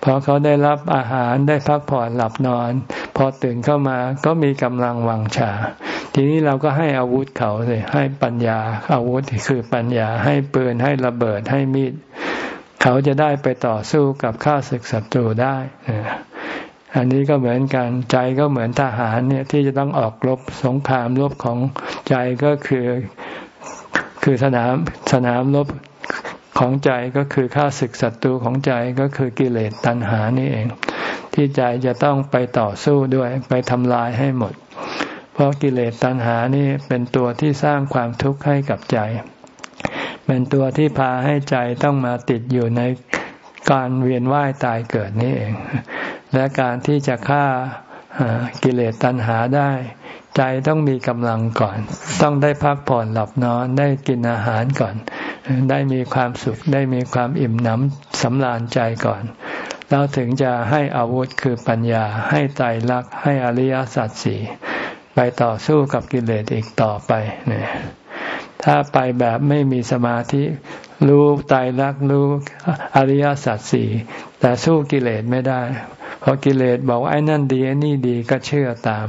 พอเขาได้รับอาหารได้พักผ่อนหลับนอน พอตื่นเข้ามาก็มีกำลังวังชา ทีนี้เราก็ให้อาวุธเขาเลยให้ปัญญา อาวุธคือปัญญาให้ปืนให้ระเบิดให้มีด เขาจะได้ไปต่อสู้กับข้าศึกศัตรูได้อันนี้ก็เหมือนกันใจก็เหมือนทหารเนี่ยที่จะต้องออกรบสงครามรบของใจก็คือคือสนามสนามรบของใจก็คือข้าศึกศัตรูของใจก็คือกิเลสตัณหานี่เอง ที่ใจจะต้องไปต่อสู้ด้วยไปทำลายให้หมด เพราะกิเลสตัณหานี่เป็นตัวที่สร้างความทุกข์ให้กับใจ เป็นตัวที่พาให้ใจต้องมาติดอยู่ในการเวียนว่ายตายเกิดนี่เอง และการที่จะฆ่ากิเลสตัณหาได้ ใจต้องมีกำลังก่อน ต้องได้พักผ่อนหลับนอนได้กินอาหารก่อน ได้มีความสุขได้มีความอิ่มหนำสำราญใจก่อนเราถึงจะให้อาวุธคือปัญญาให้ใจรักให้อริยสัจสี่ ไปต่อสู้กับกิเลสอีกต่อไปเนี่ยถ้าไปแบบไม่มีสมาธิรู้ใจรักรู้อริยสัจสี่แต่สู้กิเลสไม่ได้เพราะกิเลสบอกว่าไอ้นั่นดีไอ้นี่ดีก็เชื่อตาม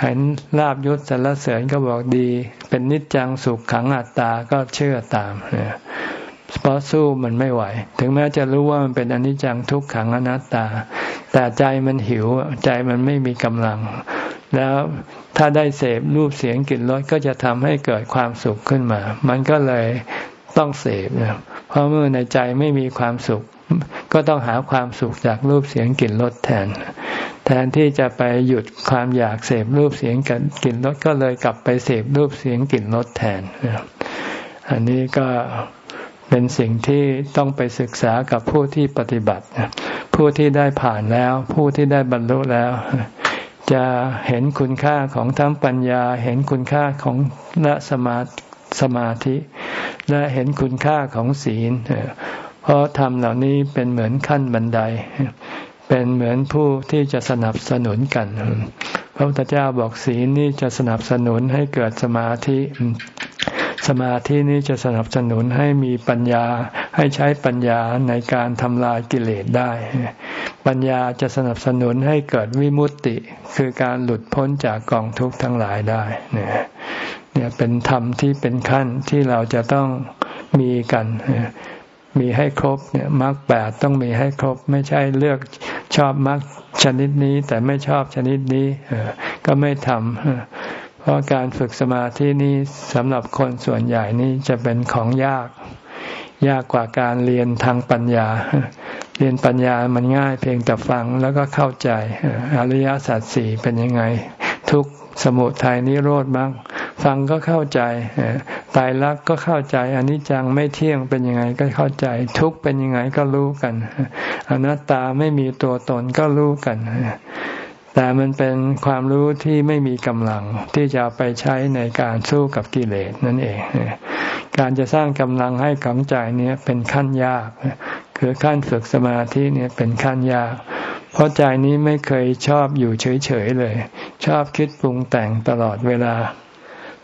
เห็นลาบยศสรรเสริญก็บอกดี เป็นนิจจังสุขขังอัตตาก็เชื่อตามเพราะสู้มันไม่ไหว ถึงแม้จะรู้ว่ามันเป็นอนิจจังทุกขังอนัตตา แต่ใจมันหิวใจมันไม่มีกำลัง แล้วถ้าได้เสพรูปเสียงกลิ่นรสก็จะทำให้เกิดความสุขขึ้นมา มันก็เลยต้องเสพนะเพราะเมื่อในใจไม่มีความสุข ก็ต้องหาความสุขจากรูปเสียงกลิ่นรสแทน แทนที่จะไปหยุดความอยากเสพรูปเสียงกลิ่นรสก็เลยกลับไปเสพรูปเสียงกลิ่นรสแทน อันนี้ก็เป็นสิ่งที่ต้องไปศึกษากับผู้ที่ปฏิบัติ ผู้ที่ได้ผ่านแล้ว ผู้ที่ได้บรรลุแล้ว จะเห็นคุณค่าของทั้งปัญญา เห็นคุณค่าของละสมาสมาธิ และเห็นคุณค่าของศีล เพราะธรรมเหล่านี้เป็นเหมือนขั้นบันได เป็นเหมือนผู้ที่จะสนับสนุนกัน พระพุทธเจ้าบอกศีลนี่จะสนับสนุนให้เกิดสมาธิสมาธินี้จะสนับสนุนให้มีปัญญา ให้ใช้ปัญญาในการทำลายกิเลสได้ ปัญญาจะสนับสนุนให้เกิดวิมุตติ คือการหลุดพ้นจากกองทุกข์ทั้งหลายได้เนี่ยเนี่ยเป็นธรรมที่เป็นขั้นที่เราจะต้องมีกันมีให้ครบเนี่ยมรรคแปดต้องมีให้ครบ ไม่ใช่เลือกชอบมรรคชนิดนี้ แต่ไม่ชอบชนิดนี้ก็ไม่ทำเพราะการฝึกสมาธินี้สำหรับคนส่วนใหญ่นี้จะเป็นของยาก ยากกว่าการเรียนทางปัญญา เรียนปัญญามันง่ายเพียงแต่ฟังแล้วก็เข้าใจอริยสัจสี่เป็นยังไง ทุกสมุทัยนิโรธบ้างฟังก็เข้าใจตายรักก็เข้าใจอนิจจังไม่เที่ยงเป็นยังไงก็เข้าใจ ทุกเป็นยังไงก็รู้กันอนัตตาไม่มีตัวตนก็รู้กัน แต่มันเป็นความรู้ที่ไม่มีกำลังที่จะไปใช้ในการสู้กับกิเลสนั่นเอง การจะสร้างกำลังให้กำใจนี้เป็นขั้นยาก คือขั้นฝึกสมาธินี่เป็นขั้นยาก เพราะใจนี้ไม่เคยชอบอยู่เฉยๆเลย ชอบคิดปรุงแต่งตลอดเวลา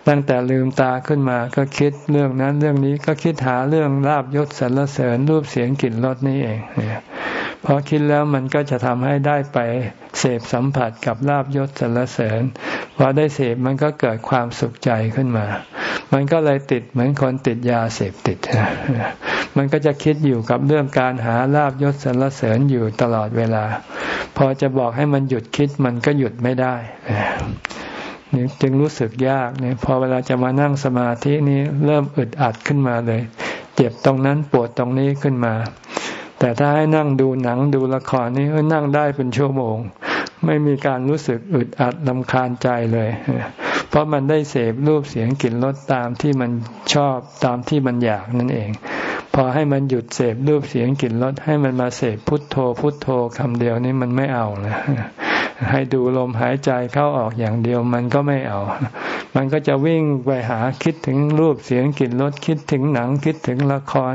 ตั้งแต่ลืมตาขึ้นมาก็คิดเรื่องนั้นเรื่องนี้ก็คิดหาเรื่องลาบยศสรรเสริญรูปเสียงกลิ่นรสนี่เองพอคิดแล้วมันก็จะทำให้ได้ไปเสพสัมผัสกับลาบยศสรรเสริญพอได้เสพมันก็เกิดความสุขใจขึ้นมา มันก็เลยติดเหมือนคนติดยาเสพติด มันก็จะคิดอยู่กับเรื่องการหาลาบยศสรรเสริญอยู่ตลอดเวลา พอจะบอกให้มันหยุดคิดมันก็หยุดไม่ได้ นี่จึงรู้สึกยากเนี่ยพอเวลาจะมานั่งสมาธินี้เริ่มอึดอัดขึ้นมาเลย เจ็บตรงนั้นปวดตรงนี้ขึ้นมา แต่ถ้าให้นั่งดูหนังดูละครนี่นั่งได้เป็นชั่วโมง ไม่มีการรู้สึกอึดอัดลำคาญใจเลย เพราะมันได้เสพรูปเสียงกลิ่นรสตามที่มันชอบตามที่มันอยากนั่นเอง พอให้มันหยุดเสพรูปเสียงกลิ่นรสให้มันมาเสพพุทโธพุทโธคำเดียวนี้มันไม่เอานะ ให้ดูลมหายใจเข้าออกอย่างเดียวมันก็ไม่เอา มันก็จะวิ่งไปหาคิดถึงรูปเสียงกลิ่นรสคิดถึงหนังคิดถึงละคร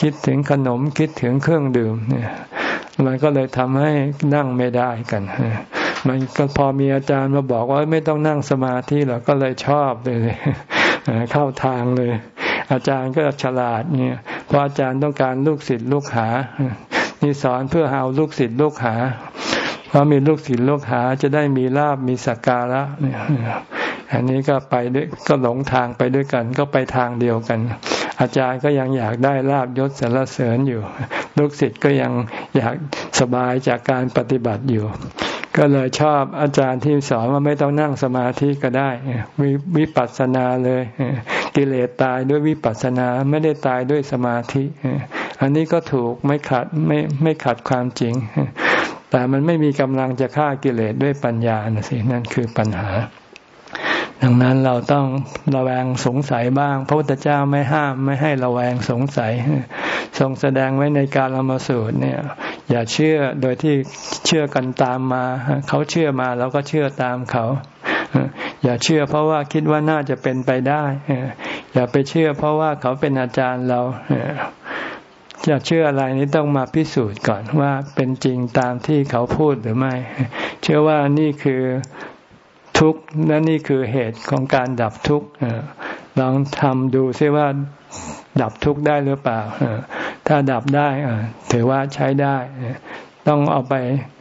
คิดถึงขนมคิดถึงเครื่องดื่มเนี่ยมันก็เลยทำให้นั่งไม่ได้กัน มันก็พอมีอาจารย์มาบอกว่าไม่ต้องนั่งสมาธิหรอกก็เลยชอบเลย เข้าทางเลย อาจารย์ก็ฉลาดเนี่ยเพราะอาจารย์ต้องการลูกศิษย์ลูกหานี่สอนเพื่อเอาลูกศิษย์ลูกหา ราะมีลูกศิษย์ลูกหาจะได้มีลาบมีสักการะเนี่ยอันนี้ก็ไปด้วยก็หลงทางไปด้วยกัน ก็ไปทางเดียวกัน อาจารย์ก็ยังอยากได้ลาบยศสรรเสริญอยู่ ลูกศิษย์ก็ยังอยากสบายจากการปฏิบัติอยู่ ก็เลยชอบอาจารย์ที่สอนว่าไม่ต้องนั่งสมาธิก็ได้วิวิปัสสนาเลย กิเลสตายด้วยวิปัสสนาไม่ได้ตายด้วยสมาธิ อันนี้ก็ถูกไม่ขัดไม่ไม่ขัดความจริง แต่มันไม่มีกำลังจะฆ่ากิเลสด้วยปัญญานะสินั่นคือปัญหา ดังนั้นเราต้องระแวงสงสัยบ้าง พระพุทธเจ้าไม่ห้ามไม่ให้ระแวงสงสัย ทรงแสดงไว้ในการละมาสูตรเนี่ย อย่าเชื่อโดยที่เชื่อกันตามมา เขาเชื่อมาเราก็เชื่อตามเขาอย่าเชื่อเพราะว่าคิดว่าน่าจะเป็นไปได้อย่าไปเชื่อเพราะว่าเขาเป็นอาจารย์เรา จะเชื่ออะไรนี้ต้องมาพิสูจน์ก่อนว่าเป็นจริงตามที่เขาพูดหรือไม่ เชื่อว่านี่คือทุกข์และนี่คือเหตุของการดับทุกข์ลองทำดูซิว่าดับทุกข์ได้หรือเปล่า ถ้าดับได้ถือว่าใช้ได้ ต้องเอาไป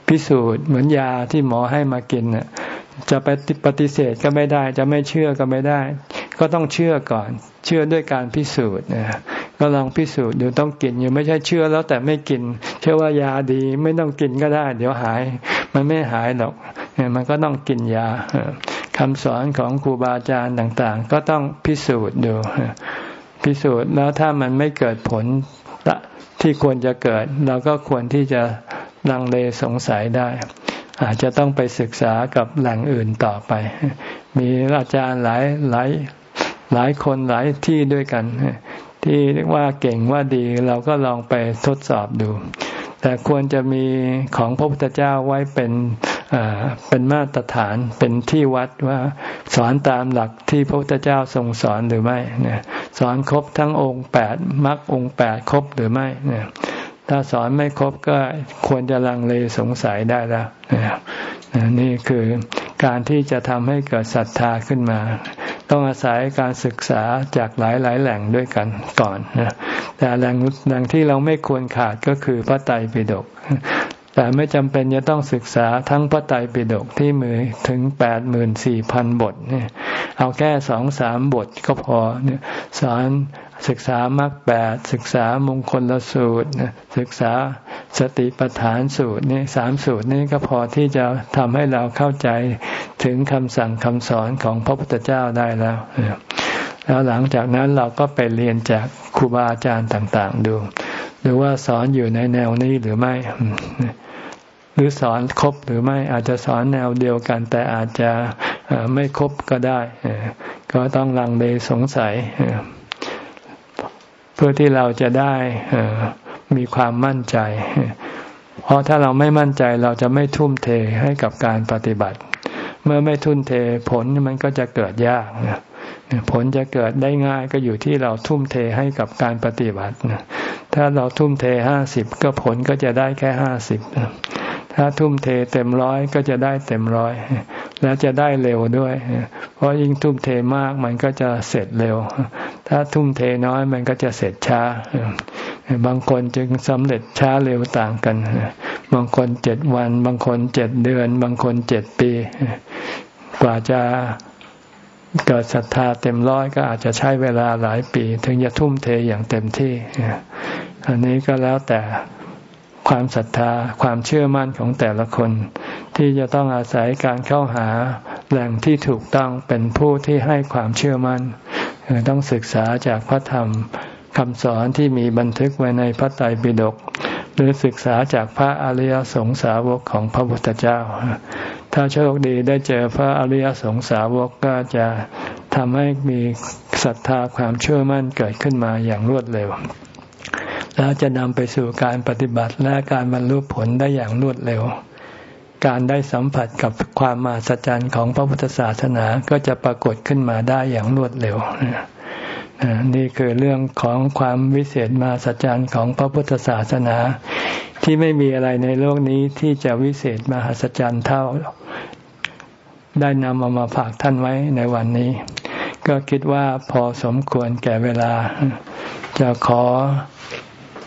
พิสูจน์เหมือนยาที่หมอให้มากิน จะไปปฏิเสธก็ไม่ได้ จะไม่เชื่อก็ไม่ได้ ก็ต้องเชื่อก่อน เชื่อด้วยการพิสูจน์นะก็ลองพิสูจน์ดูต้องกินอยู่ไม่ใช่เชื่อแล้วแต่ไม่กิน เชื่อว่ายาดีไม่ต้องกินก็ได้ เดี๋ยวหาย มันไม่หายหรอกเนี่ยมันก็ต้องกินยาคำสอนของครูบาอาจารย์ต่างๆ ก็ต้องพิสูจน์ดูพิสูจน์แล้วถ้ามันไม่เกิดผลที่ควรจะเกิด เราก็ควรที่จะลังเลสงสัยได้ อาจจะต้องไปศึกษากับแหล่งอื่นต่อไป มีอาจารย์หลายหลายหลายคนหลายที่ด้วยกัน ที่เรียกว่าเก่งว่าดีเราก็ลองไปทดสอบดู แต่ควรจะมีของพระพุทธเจ้าไว้เป็นเป็นมาตรฐานเป็นที่วัดว่าสอนตามหลักที่พระพุทธเจ้าทรงสอนหรือไม่เนี่ยสอนครบทั้งองค์แปดมรรคองค์แปดครบหรือไม่เนี่ย ถ้าสอนไม่ครบก็ควรจะลังเลสงสัยได้แล้วนี่คือการที่จะทำให้เกิดศรัทธาขึ้นมา ต้องอาศัยการศึกษาจากหลายหลายแหล่งด้วยกันก่อนนะแต่แหล่งแหล่งที่เราไม่ควรขาดก็คือพระไตรปิฎกแต่ไม่จำเป็นจะต้องศึกษาทั้งพระไตรปิฎกที่มือถึงแปดหมื่นสี่พันบทเนี่ยเอาแค่สองสามบทก็พอเนี่ยสอน ศึกษามรรคแปดศึกษามงคลละสูตรศึกษาสติปัฏฐานสูตรนี่สามสูตรนี้ก็พอที่จะทำให้เราเข้าใจถึงคำสั่งคำสอนของพระพุทธเจ้าได้แล้วแล้วหลังจากนั้นเราก็ไปเรียนจากครูบาอาจารย์ต่าง ๆ ดู หรือว่าสอนอยู่ในแนวนี้หรือไม่ หรือสอนครบหรือไม่อาจจะสอนแนวเดียวกัน แต่อาจจะไม่ครบก็ได้ ก็ต้องลังเลสงสัย เพื่อที่เราจะได้มีความมั่นใจเพเพราะถ้าเราไม่มั่นใจเราจะไม่ทุ่มเทให้กับการปฏิบัติ เมื่อไม่ทุ่มเทผลมันก็จะเกิดยากผลจะเกิดได้ง่ายก็อยู่ที่เราทุ่มเทให้กับการปฏิบัติถ้าเราทุ่มเทห้าสิบก็ผลก็จะได้แค่ห้าสิบ ถ้าทุ่มเทเต็มร้อยก็จะได้เต็มร้อย แล้วจะได้เร็วด้วย เพราะยิ่งทุ่มเทมากมันก็จะเสร็จเร็ว ถ้าทุ่มเทน้อยมันก็จะเสร็จช้า บางคนจึงสำเร็จช้าเร็วต่างกัน บางคนเจ็ดวัน บางคนเจ็ดเดือน บางคนเจ็ดปี กว่าจะเกิดศรัทธาเต็มร้อยก็อาจจะใช้เวลาหลายปี ถึงจะทุ่มเทอย่างเต็มที่ อันนี้ก็แล้วแต่ ความศรัทธาความเชื่อมั่นของแต่ละคน ที่จะต้องอาศัยการเข้าหาแหล่งที่ถูกต้องเป็นผู้ที่ให้ความเชื่อมั่นต้องศึกษาจากพระธรรมคำสอนที่มีบันทึกไว้ในพระไตรปิฎกหรือศึกษาจากพระอริยสงสาวกของพระพุทธเจ้า ถ้าโชคดีได้เจอพระอริยสงสาวกก็จะทำให้มีศรัทธาความเชื่อมั่นเกิดขึ้นมาอย่างรวดเร็ว แล้วจะนำไปสู่การปฏิบัติและการบรรลุผลได้อย่างรวดเร็ว การได้สัมผัสกับความมาสัจจรรย์ของพระพุทธศาสนาก็จะปรากฏขึ้นมาได้อย่างรวดเร็ว นี่คือเรื่องของความวิเศษมาสัจจรรย์ของพระพุทธศาสนา ที่ไม่มีอะไรในโลกนี้ที่จะวิเศษมาสัจจรรย์เท่า ได้นำเอามาฝากท่านไว้ในวันนี้ ก็คิดว่าพอสมควรแก่เวลา จะขอ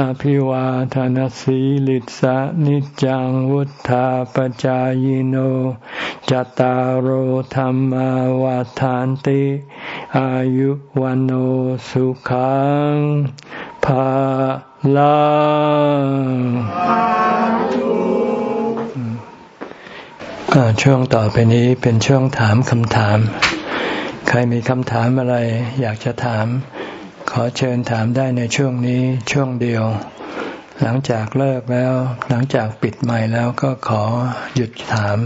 อภิวาทานสีลิสะนิจังวุธาปจายโนจตารโหธรรมวาทานติ อายุวันโอสุขังภาลังช่วงต่อไปนี้เป็นช่วงถามคำถาม ใครมีคำถามอะไรอยากจะถาม ขอเชิญถามได้ในช่วงนี้ช่วงเดียว หลังจากเลิกแล้วหลังจากปิดใหม่แล้วก็ขอหยุดถาม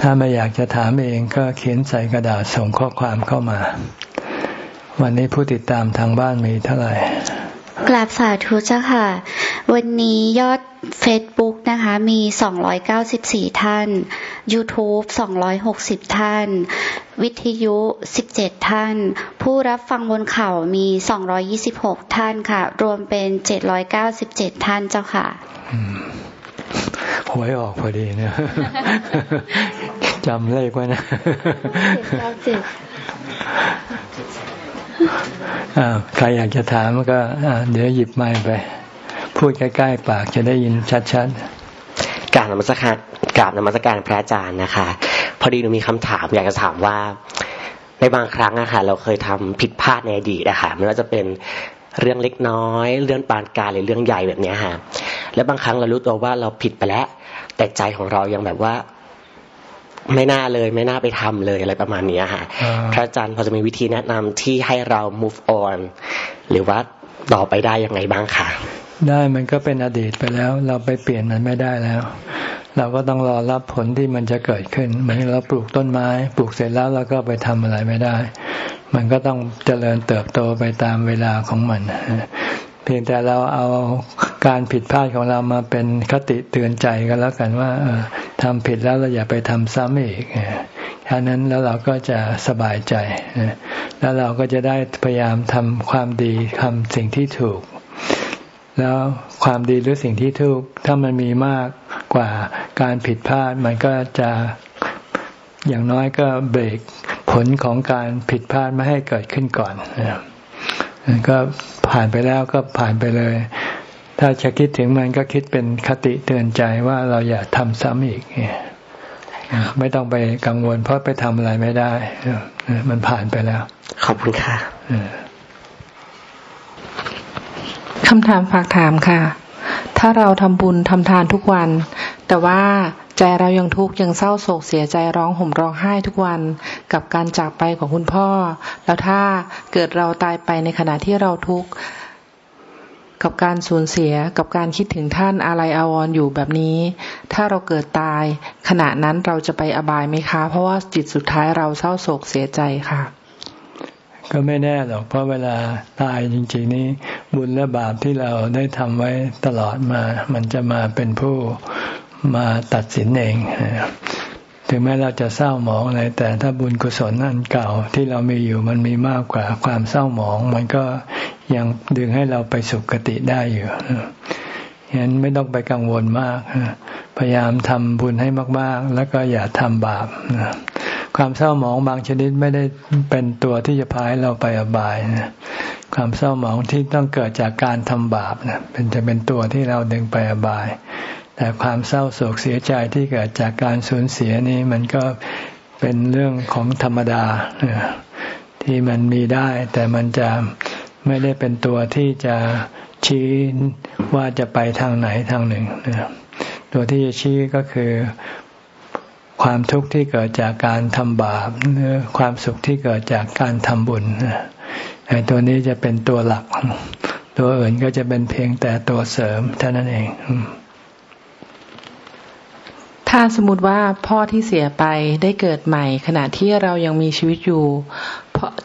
ถ้าไม่อยากจะถามเองก็เขียนใส่กระดาษส่งข้อความเข้ามา วันนี้ผู้ติดตามทางบ้านมีเท่าไหร่ กราบสาธุเจ้าค่ะ วันนี้ยอด Facebook นะคะ มี 294 ท่าน YouTube 260 ท่าน วิทยุ 17 ท่าน ผู้รับฟังบนเขามี 226 ท่านค่ะ รวมเป็น 797 ท่านเจ้าค่ะหวยออกพอดีเนี่ยจำเลขไว้นะ ใครอยากจะถามก็เดี๋ยวหยิบไม้ไป พูดใกล้ๆปากจะได้ยินชัดๆกราบนมัสการกราบนมัสการพระอาจารย์นะคะ พอดีหนูมีคำถามอยากจะถามว่าในบางครั้งอะค่ะเราเคยทำผิดพลาดในอดีตนะคะไม่ว่าจะเป็นเรื่องเล็กน้อย เรื่องปานกลางหรือเรื่องใหญ่แบบนี้ค่ะแล้วบางครั้งเรารู้ตัวว่าเราผิดไปแล้ว แต่ใจของเรายังแบบว่า ไม่น่าเลย ไม่น่าไปทำเลยอะไรประมาณนี้ค่ะพระอาจารย์พอจะมีวิธีแนะนำที่ให้เรา move on หรือว่าต่อไปได้ยังไงบ้างคะได้มันก็เป็นอดีตไปแล้ว เราไปเปลี่ยนมันไม่ได้แล้ว เราก็ต้องรอรับผลที่มันจะเกิดขึ้น เหมือนเราปลูกต้นไม้ ปลูกเสร็จแล้วเราก็ไปทำอะไรไม่ได้ มันก็ต้องเจริญเติบโตไปตามเวลาของมันเพียงแต่เราเอา การผิดพลาดของเรามาเป็นคติเตือนใจกันแล้วกันว่าทำผิดแล้วเราอย่าไปทำซ้ำอีกแค่นั้นแล้วเราก็จะสบายใจ แล้วเราก็จะได้พยายามทำความดีทำสิ่งที่ถูก แล้วความดีหรือสิ่งที่ถูก ถ้ามันมีมากกว่าการผิดพลาดมันก็จะอย่างน้อยก็เบรกผลของการผิดพลาดไม่ให้เกิดขึ้นก่อนก็ผ่านไปแล้วก็ผ่านไปเลย ถ้าจะคิดถึงมันก็คิดเป็นคติเตือนใจว่าเราอย่าทำซ้ำอีกไม่ต้องไปกังวล เพราะไปทำอะไรไม่ได้ มันผ่านไปแล้ว ขอบคุณค่ะคำถามฝากถามค่ะ ถ้าเราทำบุญทำทานทุกวัน แต่ว่าใจเรายังทุกข์ยังเศร้าโศกเสียใจร้องห่มร้องไห้ทุกวันกับการจากไปของคุณพ่อ แล้วถ้าเกิดเราตายไปในขณะที่เราทุกข์ กับการสูญเสียกับการคิดถึงท่านอะไรอาวรออยู่แบบนี้ ถ้าเราเกิดตาย ขณะนั้นเราจะไปอบายไหมคะ เพราะว่าจิตสุดท้ายเราเศร้าโศกเสียใจค่ะ ก็ไม่แน่หรอกเพราะเวลาตายจริง ๆ นี้ บุญและบาปที่เราได้ทำไว้ตลอดมา มันจะมาเป็นผู้มาตัดสินเองถึงแม้เราจะเศร้าหมองอะไรแต่ถ้าบุญกุศลอันเก่าที่เรามีอยู่มันมีมากกว่าความเศร้าหมอง มันก็ ยังดึงให้เราไปสุขคติได้อยู่ฉะนั้นไม่ต้องไปกังวลมาก พยายามทำบุญให้มาก ๆ แล้วก็อย่าทำบาปความเศร้าหมองบางชนิดไม่ได้เป็นตัวที่จะพาให้เราไปอบายนะความเศร้าหมองที่ต้องเกิดจากการทำบาปนะเป็นจะเป็นตัวที่เราดึงไปอบาย แต่ความเศร้าโศกเสียใจที่เกิดจากการสูญเสียนี้มันก็เป็นเรื่องของธรรมดาที่มันมีได้ แต่มันจะ ไม่ได้เป็นตัวที่จะชี้ว่าจะไปทางไหนทางหนึ่งตัวที่จะชี้ก็คือความทุกข์ที่เกิดจากการทำบาปหรือความสุขที่เกิดจากการทำบุญไอ้ตัวนี้จะเป็นตัวหลัก ตัวอื่นก็จะเป็นเพียงแต่ตัวเสริมเท่านั้นเอง ถ้าสมมติว่าพ่อที่เสียไปได้เกิดใหม่ ขณะที่เรายังมีชีวิตอยู่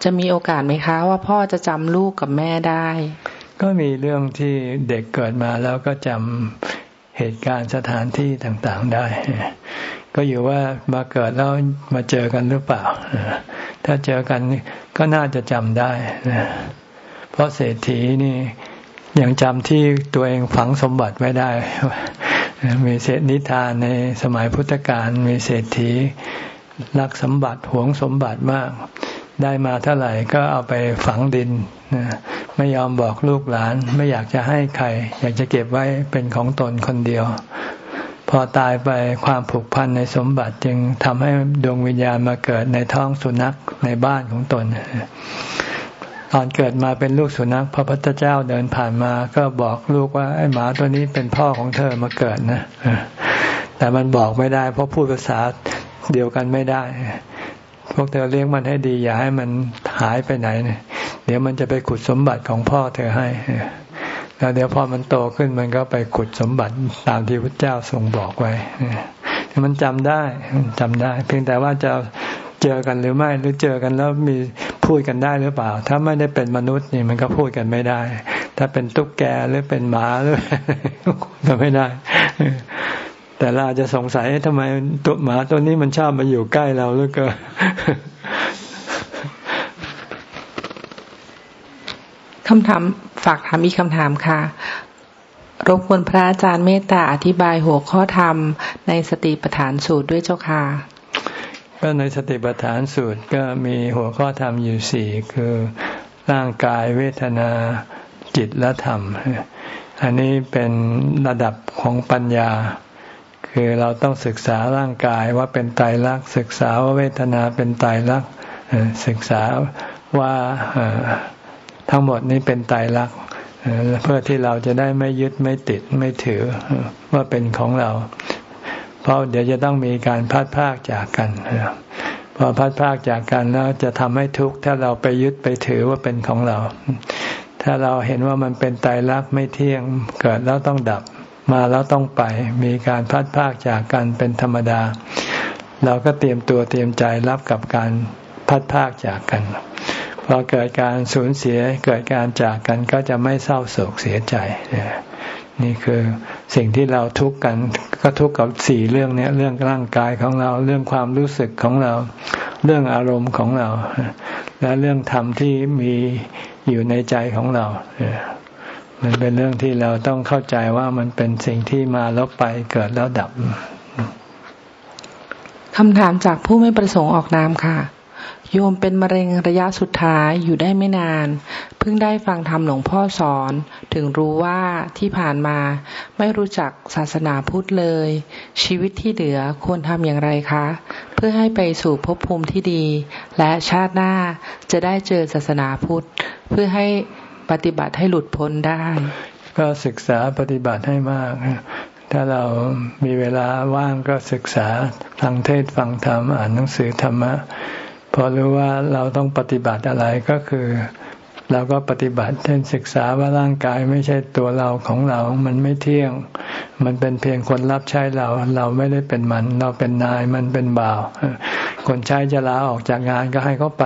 จะมีโอกาสไหมคะ ว่าพ่อจะจำลูกกับแม่ได้ ก็มีเรื่องที่เด็กเกิดมาแล้วก็จำเหตุการณ์สถานที่ต่างๆได้ ก็อยู่ว่ามาเกิดแล้วมาเจอกันหรือเปล่า ถ้าเจอกันก็น่าจะจำได้เพราะเศรษฐีนี่ยังจำที่ตัวเองฝังสมบัติไว้ได้ มีเศษนิทานในสมัยพุทธกาลมีเศรษฐีรักสมบัติหวงสมบัติมาก ได้มาเท่าไหร่ก็เอาไปฝังดินไม่ยอมบอกลูกหลาน ไม่อยากจะให้ใคร อยากจะเก็บไว้เป็นของตนคนเดียว พอตายไปความผูกพันในสมบัติจึงทำให้ดวงวิญญาณมาเกิดในท้องสุนัขในบ้านของตนตอนเกิดมาเป็นลูกสุนัขพระพุทธเจ้าเดินผ่านมา ก็บอกลูกว่าไอ้หมาตัวนี้เป็นพ่อของเธอมาเกิดนะแต่มันบอกไม่ได้ เพราะพูดภาษาเดียวกันไม่ได้ พวกเธอเลี้ยงมันให้ดี อย่าให้มันหายไปไหนเนี่ยเดี๋ยวมันจะไปขุดสมบัติของพ่อเธอให้แล้วเดี๋ยวพอมันโตขึ้นมันก็ไปขุดสมบัติตามที่พระเจ้าทรงบอกไว้มันจำได้จำได้ เพียงแต่ว่าจะเจอกันหรือไม่หรือเจอกันแล้วมีพูดกันได้หรือเปล่า ถ้าไม่ได้เป็นมนุษย์นี่มันก็พูดกันไม่ได้ ถ้าเป็นตุ๊กแกหรือเป็นหมาหรือก็ไม่ได้ แต่เราจะสงสัยทำไมตัวหมาตัวนี้มันชอบมาอยู่ใกล้เราหรือก็คำถามฝากถามอีกคำถามค่ะ รบกวนพระอาจารย์เมตตาอธิบายหัวข้อธรรม ในสติปัฏฐานสูตรด้วยเจ้าค่ะ ก็ในสติปัฏฐานสูตรก็มีหัวข้อธรรมอยู่สี่คือร่างกายเวทนาจิตและธรรม อันนี้เป็นระดับของปัญญา คือเราต้องศึกษาร่างกายว่าเป็นไตรลักษณ์ศึกษาว่าเวทนาเป็นไตรลักษณ์ศึกษาว่าทั้งหมดนี้เป็นไตรลักษณ์เพื่อที่เราจะได้ไม่ยึดไม่ติดไม่ถือว่าเป็นของเรา เพราะเดี๋ยวจะต้องมีการพัดพากจากกันพอพัดพากจากกันแล้วจะทำให้ทุกข์ถ้าเราไปยึดไปถือว่าเป็นของเรา ถ้าเราเห็นว่ามันเป็นไตรลักษณ์ไม่เที่ยงเกิดแล้วต้องดับ มาแล้วต้องไป มีการพัดพากจากกันเป็นธรรมดา เราก็เตรียมตัวเตรียมใจรับกับการพัดพากจากกันพอเกิดการสูญเสียเกิดการจากกันก็จะไม่เศร้าโศกเสียใจนี่คือสิ่งที่เราทุกข์กันก็ทุกข์กับสี่เรื่องนี้เรื่องร่างกายของเราเรื่องความรู้สึกของเรา เรื่องอารมณ์ของเรา และเรื่องธรรมที่มีอยู่ในใจของเรา มันเป็นเรื่องที่เราต้องเข้าใจว่ามันเป็นสิ่งที่มาแล้วไปเกิดแล้วดับคำถามจากผู้ไม่ประสงค์ออกนามค่ะ โยมเป็นมะเร็งระยะสุดท้ายอยู่ได้ไม่นาน เพิ่งได้ฟังธรรมหลวงพ่อสอน ถึงรู้ว่าที่ผ่านมาไม่รู้จักศาสนาพุทธเลย ชีวิตที่เหลือควรทำอย่างไรคะ เพื่อให้ไปสู่ภพภูมิที่ดี และชาติหน้าจะได้เจอศาสนาพุทธ เพื่อให้ ปฏิบัติให้หลุดพ้นได้ ก็ศึกษาปฏิบัติให้มาก ถ้าเรามีเวลาว่างก็ศึกษาฟังเทศฟังธรรมอ่านหนังสือธรรมะพอรู้ว่าเราต้องปฏิบัติอะไรก็คือเราก็ปฏิบัติเช่นศึกษาว่าร่างกายไม่ใช่ตัวเราของเรา มันไม่เที่ยง มันเป็นเพียงคนรับใช้เรา เราไม่ได้เป็นมัน เราเป็นนาย มันเป็นบ่าว คนใช้จะลาออกจากงานก็ให้เขาไป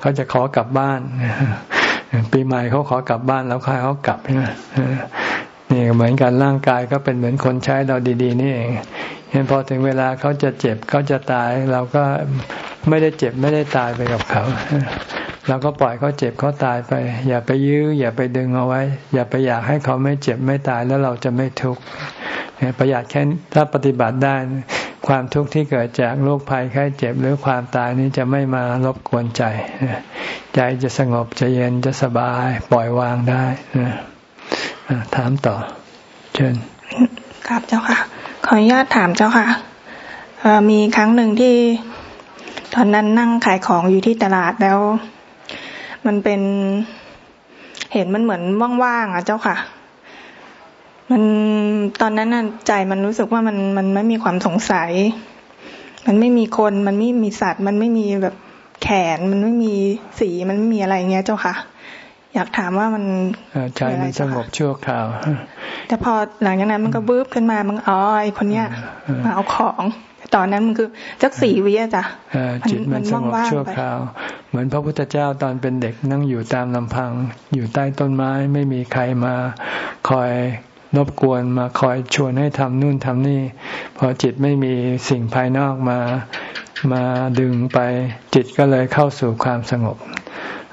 เขาจะขอกลับบ้าน ปีใหม่เขาขอกลับบ้านแล้วใครเขากลับใช่ไหมนี่เหมือนกันร่างกายก็เป็นเหมือนคนใช้เราดี ๆ นี่เองเห็นพอถึงเวลาเขาจะเจ็บเขาจะตาย เราก็ไม่ได้เจ็บไม่ได้ตายไปกับเขาเราก็ปล่อยเขาเจ็บเขาตายไป อย่าไปยื้อ อย่าไปดึงเอาไว้ อย่าไปอยากให้เขาไม่เจ็บไม่ตายแล้วเราจะไม่ทุกข์ประหยัดแค่ถ้าปฏิบัติได้ ความทุกข์ที่เกิดจากโรคภัยไข้เจ็บหรือความตายนี้จะไม่มารบกวนใจ ใจจะสงบจะเย็นจะสบายปล่อยวางได้ถามต่อ เชิญครับเจ้าค่ะ ขออนุญาตถามเจ้าค่ะมีครั้งหนึ่งที่ ตอนนั้นนั่งขายของอยู่ที่ตลาดแล้ว มันเป็น เห็นมันเหมือนว่างๆอะเจ้าค่ะ มันตอนนั้นใจมันรู้สึกว่ามันมันไม่มีความสงสัย มันไม่มีคนมันไม่มีสัตว์ มันไม่มีแบบแขน มันไม่มีสีมันไม่มีอะไรเงี้ยเจ้าค่ะ อยากถามว่ามันใจมันสงบชั่วคราว แต่พอหลังจากนั้นมันก็บึ้บขึ้นมามันอ๋อไอคนเนี้ยมาเอาของตอนนั้นมันคือจักสี่วิจ้ะจิตมันสงบชั่วคราว เหมือนพระพุทธเจ้าตอนเป็นเด็กนั่งอยู่ตามลำพัง อยู่ใต้ต้นไม้ไม่มีใครมา คอย รบกวนมาคอยชวนให้ทำนู่นทำนี่ พอจิตไม่มีสิ่งภายนอกมามาดึงไป จิตก็เลยเข้าสู่ความสงบ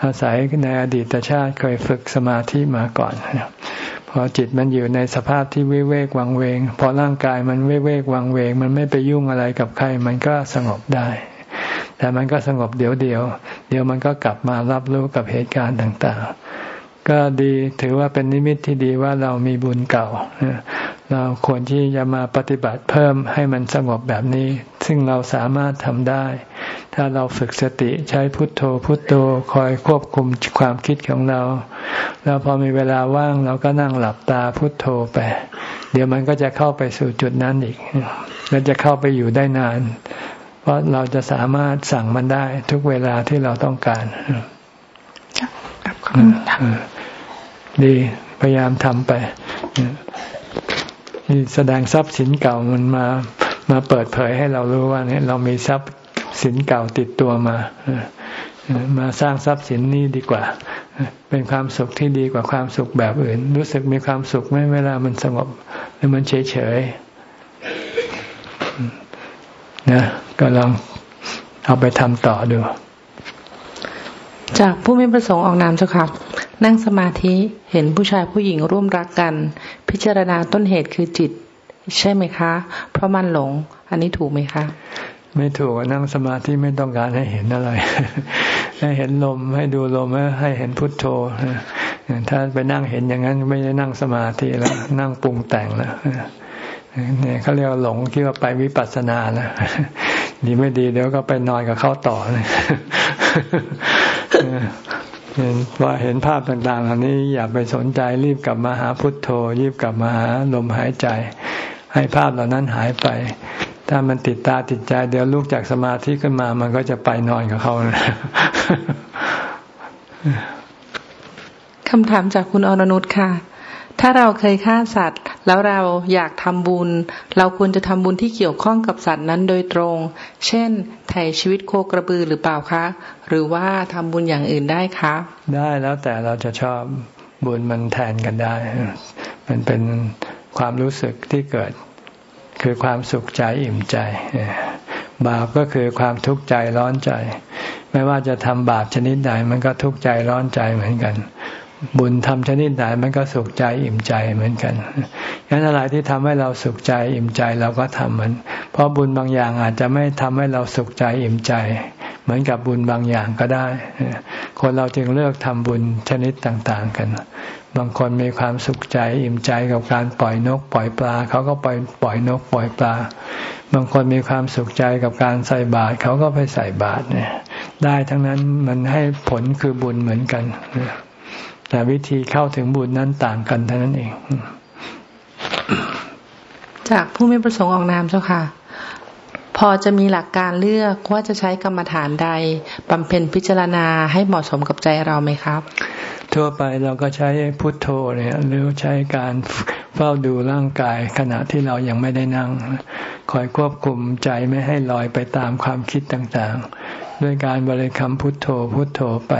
อาศัยในอดีตชาติเคยฝึกสมาธิมาก่อนพอจิตมันอยู่ในสภาพที่วิเวกวังเวง พอร่างกายมันวิเวกวังเวง มันไม่ไปยุ่งอะไรกับใคร มันก็สงบได้ แต่มันก็สงบเดี๋ยวเดียว เดี๋ยวมันก็กลับมารับรู้กับเหตุการณ์ต่างๆ ก็ดีถือว่าเป็นนิมิตที่ดีว่าเรามีบุญเก่า เราควรที่จะมาปฏิบัติเพิ่มให้มันสงบแบบนี้ ซึ่งเราสามารถทำได้ ถ้าเราฝึกสติใช้พุทโธพุทโธคอยควบคุมความคิดของเรา แล้วพอมีเวลาว่างเราก็นั่งหลับตาพุทโธไป เดี๋ยวมันก็จะเข้าไปสู่จุดนั้นอีก แล้วจะเข้าไปอยู่ได้นาน เพราะเราจะสามารถสั่งมันได้ทุกเวลาที่เราต้องการ ดีพยายามทำไปนี่แสดงทรัพย์สินเก่ามันมามาเปิดเผยให้เรารู้ว่าเนี่ยเรามีทรัพย์สินเก่าติดตัวมามาสร้างทรัพย์สินนี้ดีกว่า เป็นความสุขที่ดีกว่าความสุขแบบอื่น รู้สึกมีความสุขไหมเวลามันสงบหรือมันเฉยเฉยนะก็ลองเอาไปทำต่อดู จากผู้ไม่ประสงค์ออกนามเจ้าค่ะ นั่งสมาธิเห็นผู้ชายผู้หญิงร่วมรักกัน พิจารณาต้นเหตุคือจิต ใช่ไหมคะ เพราะมันหลง อันนี้ถูกไหมคะ ไม่ถูกนั่งสมาธิไม่ต้องการให้เห็นอะไร ให้เห็นลมให้ดูลมให้เห็นพุทโธถ้าไปนั่งเห็นอย่างนั้นไม่ได้นั่งสมาธิแล้ว นั่งปรุงแต่งแล้วเนี่ยเขาเรียกหลงคิดว่าไปวิปัสสนาแล้วดีไม่ดีเดี๋ยวก็ไปนอนกับเขาต่อเลย ว่าเห็นภาพต่างๆเหล่านี้อย่าไปสนใจรีบกลับมาหาพุทโธ รีบกลับมาหาลมหายใจ ให้ภาพเหล่านั้นหายไป ถ้ามันติดตาติดใจ เดี๋ยวลุกจากสมาธิขึ้นมา มันก็จะไปนอนกับเขาคำถามจากคุณอรนุชค่ะ ถ้าเราเคยฆ่าสัตว์ แล้วเราอยากทำบุญ เราควรจะทำบุญที่เกี่ยวข้องกับสัตว์นั้นโดยตรง เช่น ไถ่ชีวิตโคกระบือหรือเปล่าคะ หรือว่าทำบุญอย่างอื่นได้คะ ได้แล้วแต่เราจะชอบบุญมันแทนกันได้ มันเป็นความรู้สึกที่เกิด คือความสุขใจอิ่มใจ บาปก็คือความทุกข์ใจร้อนใจ ไม่ว่าจะทำบาปชนิดใดมันก็ทุกข์ใจร้อนใจเหมือนกัน บุญทำชนิดไหนมันก็สุขใจอิ่มใจเหมือนกันงั้นอะไรที่ทำให้เราสุขใจอิ่มใจเราก็ทำมัน เพราะบุญบางอย่างอาจจะไม่ทำให้เราสุขใจอิ่มใจ เหมือนกับบุญบางอย่างก็ได้ คนเราจึงเลือกทำบุญชนิดต่างๆกัน บางคนมีความสุขใจอิ่มใจกับการปล่อยนก ปล่อยปลา เขาก็ปล่อยปล่อยนกปล่อยปลา บางคนมีความสุขใจกับการใส่บาตรเขาก็ไปใส่บาตรเนี่ย ได้ทั้งนั้นมันให้ผลคือบุญเหมือนกัน แต่วิธีเข้าถึงบุญนั้นต่างกันเท่านั้นเอง จากผู้ไม่ประสงค์ออกนามเจ้าค่ะ พอจะมีหลักการเลือกว่าจะใช้กรรมฐานใดบำเพ็ญพิจารณาให้เหมาะสมกับใจเราไหมครับ ทั่วไปเราก็ใช้พุทโธเนี่ยหรือใช้การเฝ้าดูร่างกายขณะที่เรายังไม่ได้นั่ง คอยควบคุมใจไม่ให้ลอยไปตามความคิดต่างๆ ด้วยการบริกรรมพุทโธพุทโธไป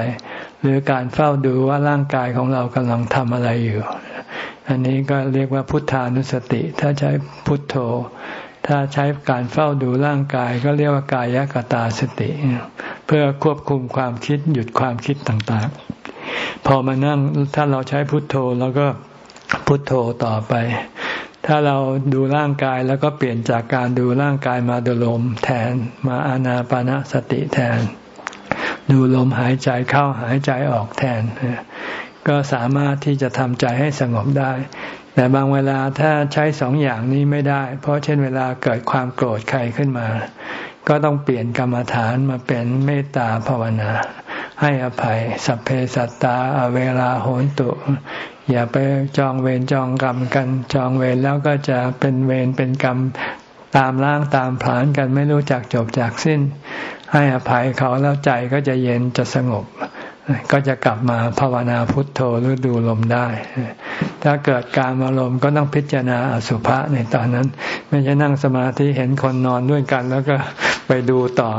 หรือการเฝ้าดูว่าร่างกายของเรากำลังทำอะไรอยู่ อันนี้ก็เรียกว่าพุทธานุสติ ถ้าใช้พุทโธ ถ้าใช้การเฝ้าดูร่างกายก็เรียกว่ากายกตาสติ เพื่อควบคุมความคิดหยุดความคิดต่างๆ พอมานั่งถ้าเราใช้พุทโธเราก็พุทโธต่อไป ถ้าเราดูร่างกายแล้วก็เปลี่ยนจากการดูร่างกายมาดูลมแทนมาอานาปานาสติแทน ดูลมหายใจเข้าหายใจออกแทน ก็สามารถที่จะทำใจให้สงบได้ แต่บางเวลาถ้าใช้สองอย่างนี้ไม่ได้ เพราะเช่นเวลาเกิดความโกรธใครขึ้นมา ก็ต้องเปลี่ยนกรรมฐานมาเป็นเมตตาภาวนา ให้อภัย สัพเพสัตตาเวลาโหนตุ อย่าไปจองเวรจองกรรมกัน จองเวรแล้วก็จะเป็นเวรเป็นกรรม ตามล่างตามผลานกันไม่รู้จักจบจากสิ้น ให้อภัยเขาแล้วใจก็จะเย็นจะสงบ ก็จะกลับมาภาวนาพุทโธหรือดูลมได้ ถ้าเกิดการอารมณ์ก็ต้องพิจารณาอสุภะในตอนนั้น ไม่ใช่นั่งสมาธิเห็นคนนอนด้วยกันแล้วก็ไปดูต่อ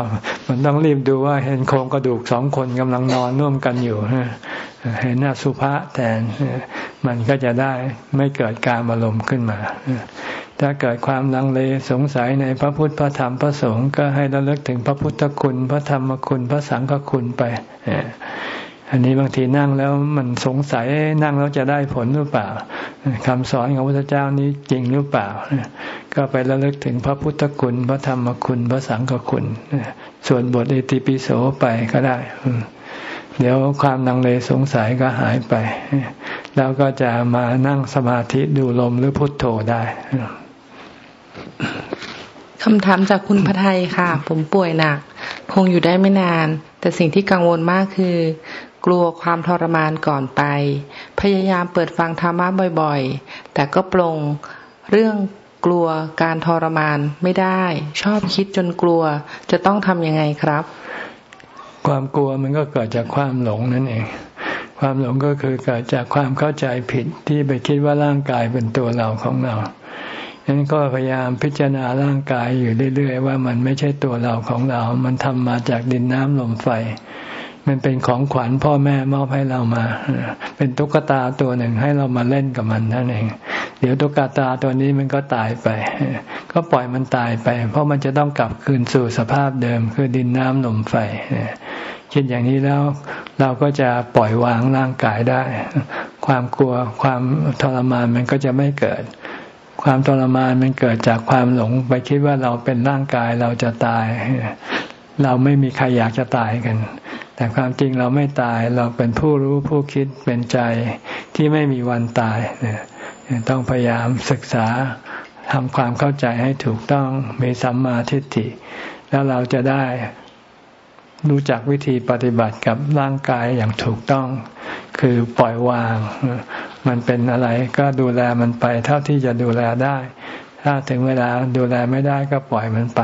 มันต้องรีบดูว่าเห็นโครงกระดูกสองคนกำลังนอนร่วมกันอยู่เห็นอสุภะแทนมันก็จะได้ไม่เกิดการอารมณ์ขึ้นมา ถ้าเกิดความลังเลสงสัยในพระพุทธพระธรรมพระสงฆ์ก็ให้ระลึกถึงพระพุทธคุณ พระธรรมคุณ พระสังฆคุณไปอันนี้บางทีนั่งแล้วมันสงสัยนั่งแล้วจะได้ผลหรือเปล่าคำสอนของพระพุทธเจ้านี้จริงหรือเปล่า ก็ไประลึกถึงพระพุทธคุณ พระธรรมคุณ พระสังฆคุณส่วนบทเอติปิโสไปก็ได้ เดี๋ยวความนังเลสงสัยก็หายไป แล้วก็จะมานั่งสมาธิดูลมหรือพุทโธได้ คำถามจากคุณพระไทยค่ะ ผมป่วยหนัก คงอยู่ได้ไม่นาน แต่สิ่งที่กังวลมากคือ กลัวความทรมานก่อนไป พยายามเปิดฟังธรรมะบ่อยๆ แต่ก็ปลงเรื่องกลัวการทรมานไม่ได้ ชอบคิดจนกลัวจะต้องทำยังไงครับ ความกลัวมันก็เกิดจากความหลงนั่นเอง ความหลงก็คือเกิดจากความเข้าใจผิดที่ไปคิดว่าร่างกายเป็นตัวเราของเรา ฉะนั้นก็พยายามพิจารณาร่างกายอยู่เรื่อยๆว่ามันไม่ใช่ตัวเราของเรา มันทำมาจากดินน้ำลมไฟ มันเป็นของขวัญพ่อแม่มอบให้เรามา เป็นตุ๊กตาตัวหนึ่งให้เรามาเล่นกับมันนั่นเอง เดี๋ยวตุ๊กตาตัวนี้มันก็ตายไป ก็ปล่อยมันตายไป เพราะมันจะต้องกลับคืนสู่สภาพเดิม คือดินน้ำลมไฟคิดอย่างนี้แล้วเราก็จะปล่อยวางร่างกายได้ ความกลัวความทรมานมันก็จะไม่เกิด ความทรมานมันเกิดจากความหลง ไปคิดว่าเราเป็นร่างกายเราจะตาย เราไม่มีใครอยากจะตายกัน แต่ความจริงเราไม่ตายเราเป็นผู้รู้ผู้คิดเป็นใจที่ไม่มีวันตายต้องพยายามศึกษาทำความเข้าใจให้ถูกต้องมีสัมมาทิฏฐิ แล้วเราจะได้รู้จักวิธีปฏิบัติกับร่างกายอย่างถูกต้อง คือปล่อยวาง มันเป็นอะไรก็ดูแลมันไป เท่าที่จะดูแลได้ ถ้าถึงเวลาดูแลไม่ได้ก็ปล่อยมันไป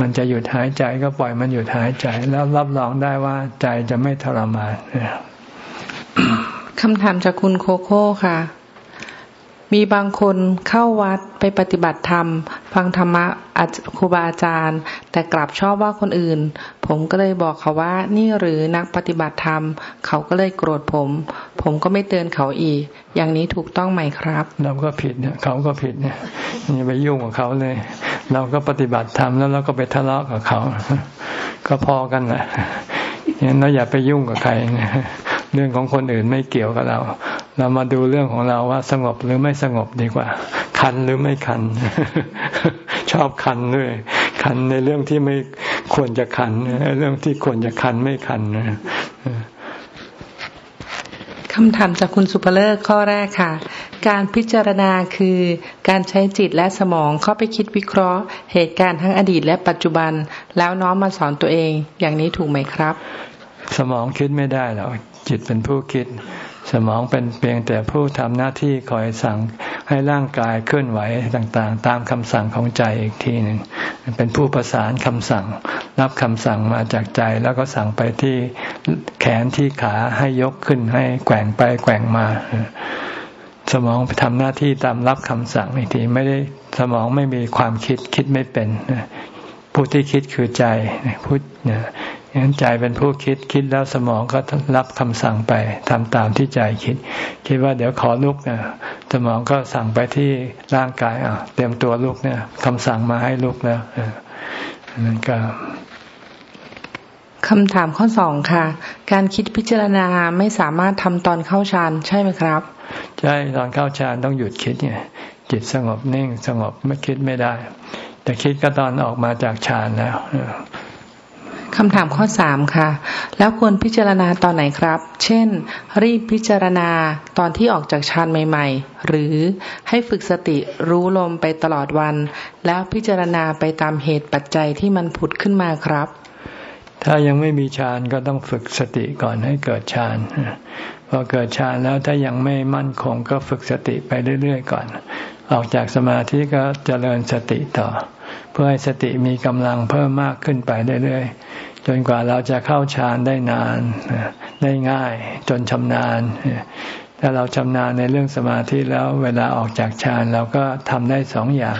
มันจะหยุดหายใจก็ปล่อยมันหยุดหายใจ แล้วรับรองได้ว่าใจจะไม่ทรมานคำถามจากคุณโคโค่ค่ะ มีบางคนเข้าวัดไปปฏิบัติธรรม ฟังธรรมะครูบาอาจารย์ แต่กลับชอบว่าคนอื่น ผมก็เลยบอกเขาว่า นี่หรือนักปฏิบัติธรรม เขาก็เลยโกรธผม ผมก็ไม่เตือนเขาอีก อย่างนี้ถูกต้องไหมครับ เราก็ผิดเนี่ยเขาก็ผิดเนี่ยอย่าไปยุ่งกับเขาเลย เราก็ปฏิบัติธรรมแล้วเราก็ไปทะเลาะกับเขา ก็พอกันแหละงั้นเราอย่าไปยุ่งกับใครเรื่องของคนอื่นไม่เกี่ยวกับเรา เรามาดูเรื่องของเราว่าสงบหรือไม่สงบดีกว่า คันหรือไม่คัน ชอบคันด้วยคันในเรื่องที่ไม่ควรจะคันเรื่องที่ควรจะคันไม่คันนะ คำถามจากคุณสุภเลิกข้อแรกค่ะ การพิจารณาคือ การใช้จิตและสมองเข้าไปคิดวิเคราะห์ เหตุการณ์ทั้งอดีตและปัจจุบัน แล้วน้อมมาสอนตัวเอง อย่างนี้ถูกไหมครับ สมองคิดไม่ได้หรอกจิตเป็นผู้คิด สมองเป็นเพียงแต่ผู้ทำหน้าที่คอยสั่งให้ร่างกายเคลื่อนไหวต่างๆ ตามคำสั่งของใจอีกทีหนึ่งเป็นผู้ประสานคำสั่ง รับคำสั่งมาจากใจแล้วก็สั่งไปที่แขนที่ขาให้ยกขึ้นให้แกว่งไปแกว่งมา สมองทำหน้าที่ตามรับคำสั่งอีกทีไม่ได้สมองไม่มีความคิดคิดไม่เป็นผู้ที่คิดคือใจพู ดงั้นใจเป็นผู้คิดคิดแล้วสมองก็รับคำสั่งไปทำตามที่ใจคิด คิดว่าเดี๋ยวขอลุกนะสมองก็สั่งไปที่ร่างกายอะเตรียมตัวลุกเนี่ยคำสั่งมาให้ลุกแล้วนั่นก็คำถามข้อสองค่ะ การคิดพิจารณาไม่สามารถทำตอนเข้าฌานใช่ไหมครับ ใช่ตอนเข้าฌานต้องหยุดคิดเนี่ยจิตสงบนิ่งสงบไม่คิดไม่ได้ แต่คิดก็ตอนออกมาจากฌานแล้ว คำถามข้อสามค่ะ แล้วควรพิจารณาตอนไหนครับ เช่น รีบพิจารณาตอนที่ออกจากฌานใหม่ ๆ หรือให้ฝึกสติรู้ลมไปตลอดวัน แล้วพิจารณาไปตามเหตุปัจจัยที่มันผุดขึ้นมาครับ ถ้ายังไม่มีฌานก็ต้องฝึกสติก่อนให้เกิดฌานพอเกิดฌานแล้วถ้ายังไม่มั่นคงก็ฝึกสติไปเรื่อยๆก่อน ออกจากสมาธิก็เจริญสติต่อ เพื่อให้สติมีกำลังเพิ่มมากขึ้นไปเรื่อยๆ จนกว่าเราจะเข้าฌานได้นานได้ง่ายจนชำนาญถ้าเราชำนาญในเรื่องสมาธิแล้วเวลาออกจากฌานเราก็ทำได้สองอย่าง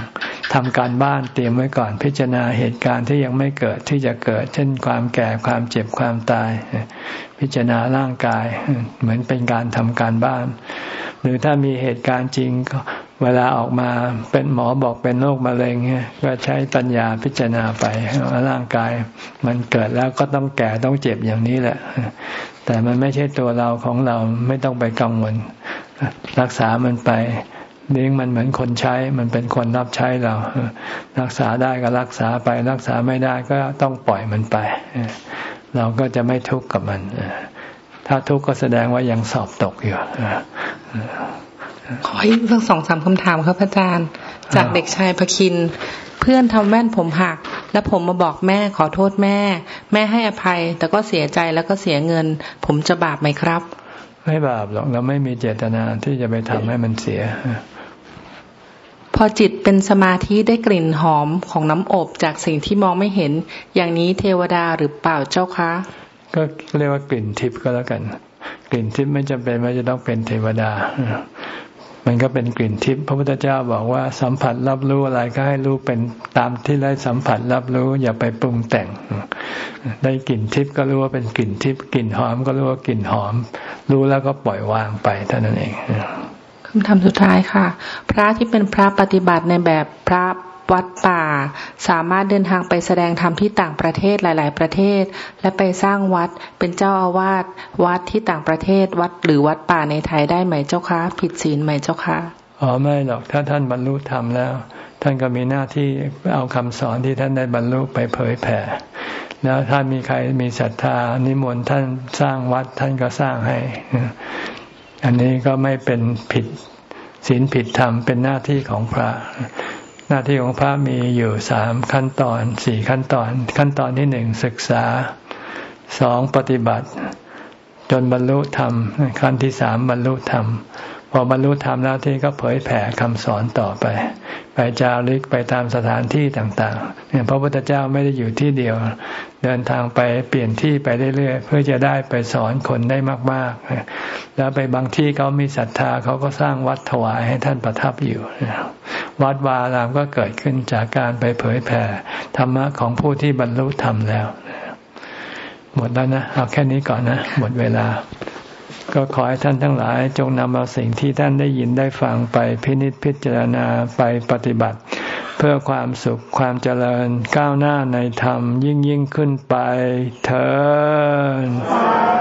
ทำการบ้านเตรียมไว้ก่อนพิจารณาเหตุการณ์ที่ยังไม่เกิดที่จะเกิด เช่นความแก่ความเจ็บความตาย พิจารณาร่างกาย เหมือนเป็นการทำการบ้าน หรือถ้ามีเหตุการณ์จริงเวลาออกมาเป็นหมอบอกเป็นโรคมะเร็งก็ใช้ปัญญาพิจารณาไปร่างกาย มันเกิดแล้วก็ต้องแก่ต้องเจ็บอย่างนี้แหละ แต่มันไม่ใช่ตัวเราของเราไม่ต้องไปกังวล รักษามันไปเลี้ยงมันเหมือนคนใช้ มันเป็นคนรับใช้เรา รักษาได้ก็รักษาไป รักษาไม่ได้ก็ต้องปล่อยมันไป เราก็จะไม่ทุกข์กับมัน ถ้าทุกข์ก็แสดงว่ายังสอบตกอยู่ขออีกสักสองสามคำถามครับอาจารย์ จากเด็กชายพคิน เพื่อนทำแว่นผมหัก แล้วผมมาบอกแม่ขอโทษแม่ แม่ให้อภัย แต่ก็เสียใจแล้วก็เสียเงิน ผมจะบาปไหมครับ ไม่บาปหรอกเราไม่มีเจตนาที่จะไปทำให้มันเสีย พอจิตเป็นสมาธิได้กลิ่นหอมของน้ำอบจากสิ่งที่มองไม่เห็น อย่างนี้เทวดาหรือเปล่าเจ้าคะ ก็เรียกว่ากลิ่นทิพย์ก็แล้วกัน กลิ่นทิพย์ไม่จำเป็นว่าจะต้องเป็นเทวดา มันก็เป็นกลิ่นทิพย์พระพุทธเจ้าบอกว่าสัมผัสรับรู้อะไรก็ให้รู้เป็นตามที่ได้สัมผัสรับรู้ อย่าไปปรุงแต่ง ได้กลิ่นทิพย์ก็รู้ว่าเป็นกลิ่นทิพย์กลิ่นหอมก็รู้ว่ากลิ่นหอม รู้แล้วก็ปล่อยวางไปเท่านั้นเอง คำถามสุดท้ายค่ะ พระที่เป็นพระปฏิบัติในแบบพระวัดป่า สามารถเดินทางไปแสดงธรรมที่ต่างประเทศหลาย ๆ ประเทศ และไปสร้างวัดเป็นเจ้าอาวาสวัดที่ต่างประเทศวัดหรือวัดป่าในไทยได้ไหมเจ้าคะผิดศีลไหมเจ้าคะอ๋อไม่หรอกถ้าท่านบรรลุธรรมแล้ว ท่านก็มีหน้าที่เอาคำสอนที่ท่านได้บรรลุไปเผยแผ่แล้วถ้ามีใครมีศรัทธานิมนต์ท่านสร้างวัดท่านก็สร้างให้ อันนี้ก็ไม่เป็นผิดศีลผิดธรรมเป็นหน้าที่ของพระ หน้าที่ของพระมีอยู่สามขั้นตอนสี่ขั้นตอน ขั้นตอนที่หนึ่งศึกษาสองปฏิบัติ จนบรรลุธรรม ขั้นที่สามบรรลุธรรม พอบรรลุธรรมแล้วที่ก็เผยแผ่คำสอนต่อไป ไปจาริกไปตามสถานที่ต่างๆเนี่ยพระพุทธเจ้าไม่ได้อยู่ที่เดียว เดินทางไปเปลี่ยนที่ไปเรื่อยๆเพื่อจะได้ไปสอนคนได้มากๆ แล้วไปบางที่เขามีศรัทธาเขาก็สร้างวัดถวายให้ท่านประทับอยู่วัดวารามก็เกิดขึ้นจากการไปเผยแผ่ธรรมะของผู้ที่บรรลุธรรมแล้ว หมดแล้วนะเอาแค่นี้ก่อนนะหมดเวลา ก็ขอให้ท่านทั้งหลายจงนำเอาสิ่งที่ท่านได้ยินได้ฟังไปพินิจพิจารณาไปปฏิบัติ เพื่อความสุขความเจริญก้าวหน้าในธรรมยิ่งยิ่งขึ้นไปเถิด